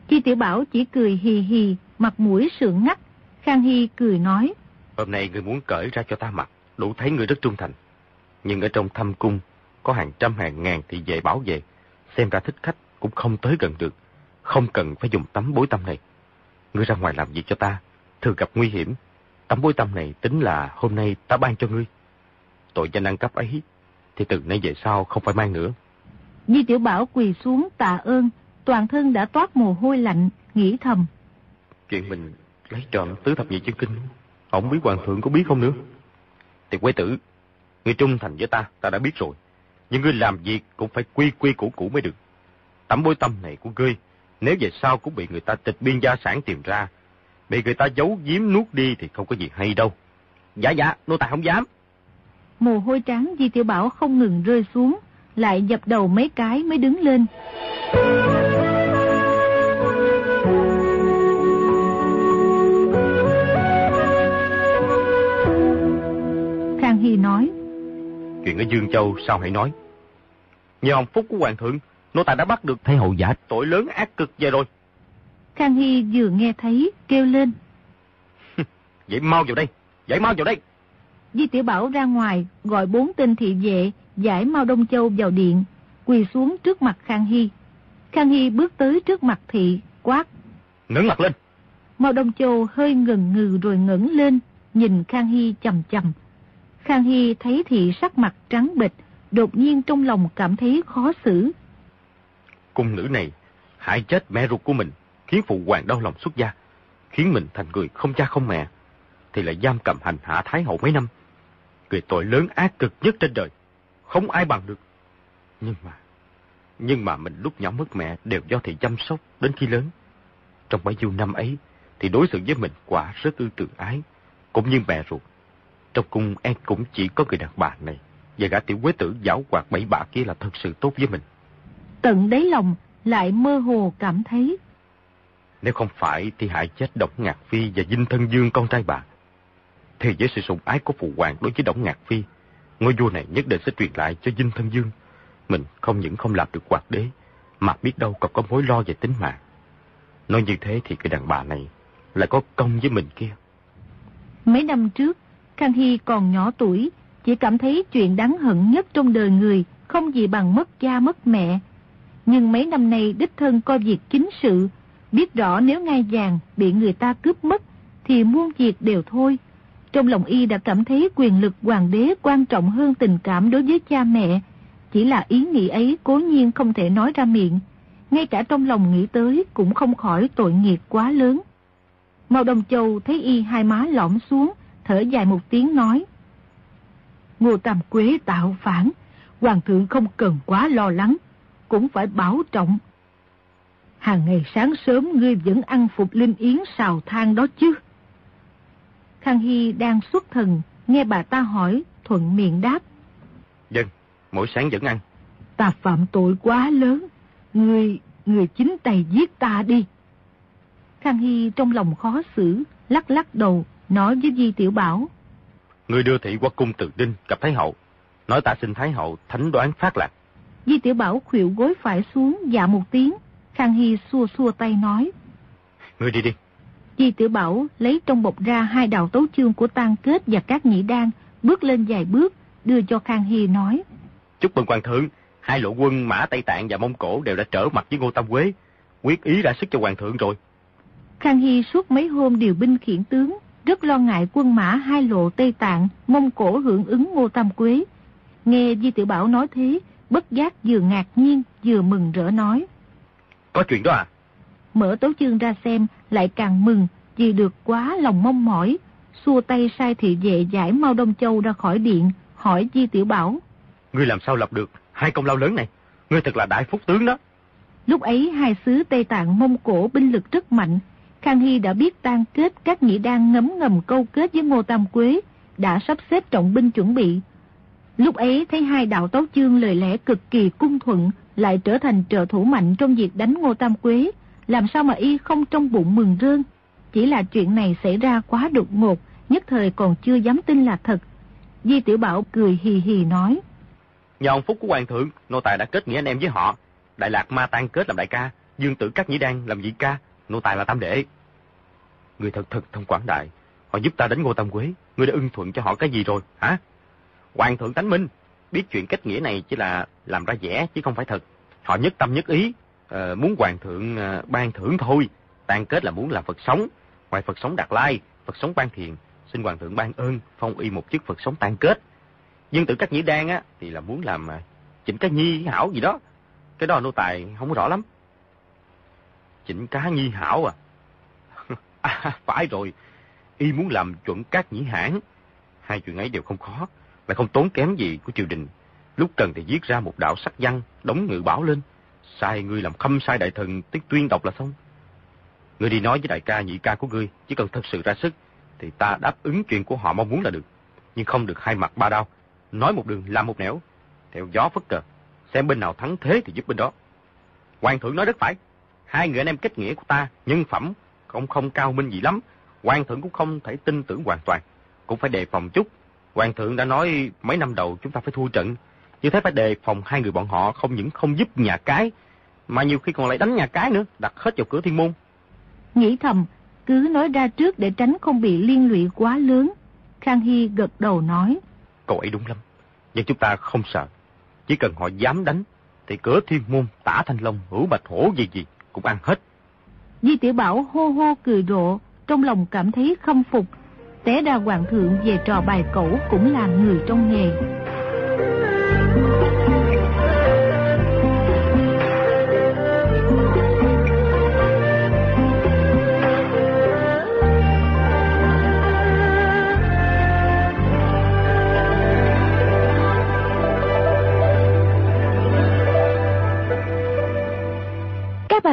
Chi Tiểu Bảo chỉ cười hì hì, mặt mũi sượng ngắt. Khang Hy cười nói. Hôm nay người muốn cởi ra cho ta mặc, đủ thấy người rất trung thành. Nhưng ở trong thâm cung, có hàng trăm hàng ngàn thị vệ bảo vệ. Xem ra thích khách cũng không tới gần được. Không cần phải dùng tấm bối tâm này. Ngươi ra ngoài làm việc cho ta, thường gặp nguy hiểm. Tấm bối tâm này tính là hôm nay ta ban cho ngươi. Tội danh ăn cắp ấy, thì từ nay về sau không phải mang nữa. Di Tiểu Bảo quỳ xuống tạ ơn, toàn thân đã toát mồ hôi lạnh, nghĩ thầm. Chuyện mình lấy trộm tứ thập nhị chân kinh, không biết hoàng thượng có biết không nữa. Thì quế tử, ngươi trung thành với ta, ta đã biết rồi. Nhưng ngươi làm việc cũng phải quy quy củ củ mới được. Tấm bối tâm này của ngươi, nếu về sau cũng bị người ta tịch biên gia sản tìm ra, bị người ta giấu giếm nuốt đi thì không có gì hay đâu. Dạ dạ, nô tài không dám. Mồ hôi trắng Di Tiểu Bảo không ngừng rơi xuống, lại dập đầu mấy cái mới đứng lên. Khang Hy nói. Chuyện ở Dương Châu sao hãy nói. Nhờ hồng phúc của Hoàng thượng, nô tài đã bắt được Thái hậu giả tội lớn ác cực về rồi. Khang Hy vừa nghe thấy, kêu lên. Vậy mau vào đây, dậy mau vào đây. Di Tiểu Bảo ra ngoài, gọi bốn tên thị vệ, giải Mao Đông Châu vào điện, quỳ xuống trước mặt Khang Hy. Khang Hy bước tới trước mặt thị, quát. Ngẩng mặt lên. Mao Đông Châu hơi ngần ngừ rồi ngẩng lên, nhìn Khang Hy chầm chầm. Khang Hy thấy thị sắc mặt trắng bịch, đột nhiên trong lòng cảm thấy khó xử. Cung nữ này hại chết mẹ ruột của mình, khiến phụ hoàng đau lòng xuất gia, khiến mình thành người không cha không mẹ, thì lại giam cầm hành hạ Thái hậu mấy năm. Người tội lớn ác cực nhất trên đời, không ai bằng được. Nhưng mà, nhưng mà mình lúc nhỏ mất mẹ đều do thị chăm sóc đến khi lớn. Trong bấy nhiêu năm ấy, thì đối xử với mình quả rất ư từ ái, cũng như mẹ ruột. Trong cung em cũng chỉ có người đàn bà này, và gã tiểu quế tử giáo hoạt bảy bạ kia là thật sự tốt với mình. Tận đáy lòng lại mơ hồ cảm thấy. Nếu không phải thì hại chết Đổng Ngạc Phi và Dinh Thân Dương con trai bà, thì với sự sủng ái của phụ hoàng đối với Đổng Ngạc Phi, ngôi vua này nhất định sẽ truyền lại cho Dinh Thân Dương. Mình không những không làm được hoạt đế, mà biết đâu còn có mối lo về tính mạng. Nói như thế thì cái đàn bà này lại có công với mình kia. Mấy năm trước, Khang Hy còn nhỏ tuổi, chỉ cảm thấy chuyện đáng hận nhất trong đời người không gì bằng mất cha mất mẹ. Nhưng mấy năm nay đích thân coi việc chính sự, biết rõ nếu ngai vàng bị người ta cướp mất thì muôn việc đều thôi. Trong lòng y đã cảm thấy quyền lực hoàng đế quan trọng hơn tình cảm đối với cha mẹ. Chỉ là ý nghĩ ấy cố nhiên không thể nói ra miệng. Ngay cả trong lòng nghĩ tới cũng không khỏi tội nghiệp quá lớn. Mao Đồng Châu thấy y hai má lõm xuống, thở dài một tiếng nói. Ngô Tam Quế tạo phản, hoàng thượng không cần quá lo lắng, cũng phải bảo trọng. Hàng ngày sáng sớm ngươi vẫn ăn phục linh yến xào than đó chứ. Khang Hy đang xuất thần, nghe bà ta hỏi, thuận miệng đáp. Dân, mỗi sáng vẫn ăn. Ta phạm tội quá lớn, ngươi, ngươi chính tay giết ta đi. Khang Hy trong lòng khó xử, lắc lắc đầu, nói với Di Tiểu Bảo. Người đưa thị qua cung từ đinh gặp Thái Hậu, nói ta xin Thái Hậu thánh đoán phát lạc. Di Tiểu Bảo khuỵu gối phải xuống, dạ một tiếng. Khang Hy xua xua tay nói. Người đi đi. Di Tiểu Bảo lấy trong bọc ra hai đào tấu chương của tan kết và các nhĩ đan, bước lên vài bước, đưa cho Khang Hy nói. Chúc mừng quan thượng, hai lộ quân Mã Tây Tạng và Mông Cổ đều đã trở mặt với Ngô Tam Quế. Quyết ý đã sức cho hoàng thượng rồi. Khang Hy suốt mấy hôm điều binh khiển tướng, rất lo ngại quân mã hai lộ Tây Tạng, Mông Cổ hưởng ứng Ngô Tam Quế. Nghe Di Tiểu Bảo nói thế, bất giác vừa ngạc nhiên, vừa mừng rỡ nói. Có chuyện đó à? Mở tấu chương ra xem, lại càng mừng, vì được quá lòng mong mỏi. Xua tay sai thị vệ giải Mao Đông Châu ra khỏi điện, hỏi Di Tiểu Bảo. Ngươi làm sao lập được hai công lao lớn này? Ngươi thật là đại phúc tướng đó. Lúc ấy hai xứ Tây Tạng Mông Cổ binh lực rất mạnh, Khang Hy đã biết tan kết các nghĩa đan ngấm ngầm câu kết với Ngô Tam Quế, đã sắp xếp trọng binh chuẩn bị. Lúc ấy thấy hai đạo tấu chương lời lẽ cực kỳ cung thuận lại trở thành trợ thủ mạnh trong việc đánh Ngô Tam Quế, làm sao mà y không trong bụng mừng rơn. Chỉ là chuyện này xảy ra quá đột ngột, nhất thời còn chưa dám tin là thật. Di Tiểu Bảo cười hì hì nói. Nhờ ông Phúc của Hoàng thượng, nô tài đã kết nghĩa anh em với họ. Đại Lạc Ma tan kết làm đại ca, Dương Tử Cát Nhĩ Đan làm nhị ca, nô tài là tam đệ. Người thật thật thông quảng đại, họ giúp ta đánh Ngô Tam Quế, người đã ưng thuận cho họ cái gì rồi, hả? Hoàng thượng tánh minh, biết chuyện kết nghĩa này chỉ là làm ra vẻ chứ không phải thật. Họ nhất tâm nhất ý, uh, muốn hoàng thượng uh, ban thưởng thôi. Tan kết là muốn làm Phật sống, ngoài Phật sống Đạt Lai, Phật sống ban thiền, xin hoàng thượng ban ơn, phong y một chức Phật sống tan kết. nhưng tử các nghĩa đan á, thì là muốn làm uh, chỉnh cái nhi hảo gì đó. Cái đó nô tài không rõ lắm. Chỉnh cá nhi hảo à? à phải rồi, y muốn làm chuẩn các nhĩ hãng. Hai chuyện ấy đều không khó, lại không tốn kém gì của triều đình. Lúc cần thì viết ra một đạo sắc văn, đóng ngự bảo lên. Sai ngươi làm khâm sai đại thần, tiết tuyên đọc là xong. Ngươi đi nói với đại ca nhị ca của ngươi, chỉ cần thật sự ra sức, thì ta đáp ứng chuyện của họ mong muốn là được. Nhưng không được hai mặt ba đau, nói một đường làm một nẻo, theo gió phất cờ, xem bên nào thắng thế thì giúp bên đó. Hoàng thượng nói rất phải, hai người anh em kết nghĩa của ta, nhân phẩm, không không cao minh gì lắm. Hoàng thượng cũng không thể tin tưởng hoàn toàn, cũng phải đề phòng chút. Hoàng thượng đã nói mấy năm đầu chúng ta phải thua trận, như thế phải đề phòng hai người bọn họ không những không giúp nhà cái, mà nhiều khi còn lại đánh nhà cái nữa, đặt hết vào cửa thiên môn. Nghĩ thầm, cứ nói ra trước để tránh không bị liên lụy quá lớn. Khang Hy gật đầu nói. Cậu ấy đúng lắm, nhưng chúng ta không sợ. Chỉ cần họ dám đánh, thì cửa thiên môn, tả thanh long, hữu bạch hổ gì gì cũng ăn hết. Di Tiểu Bảo hô hô cười rộ, trong lòng cảm thấy khâm phục. Té ra hoàng thượng về trò bài cẩu cũng là người trong nghề.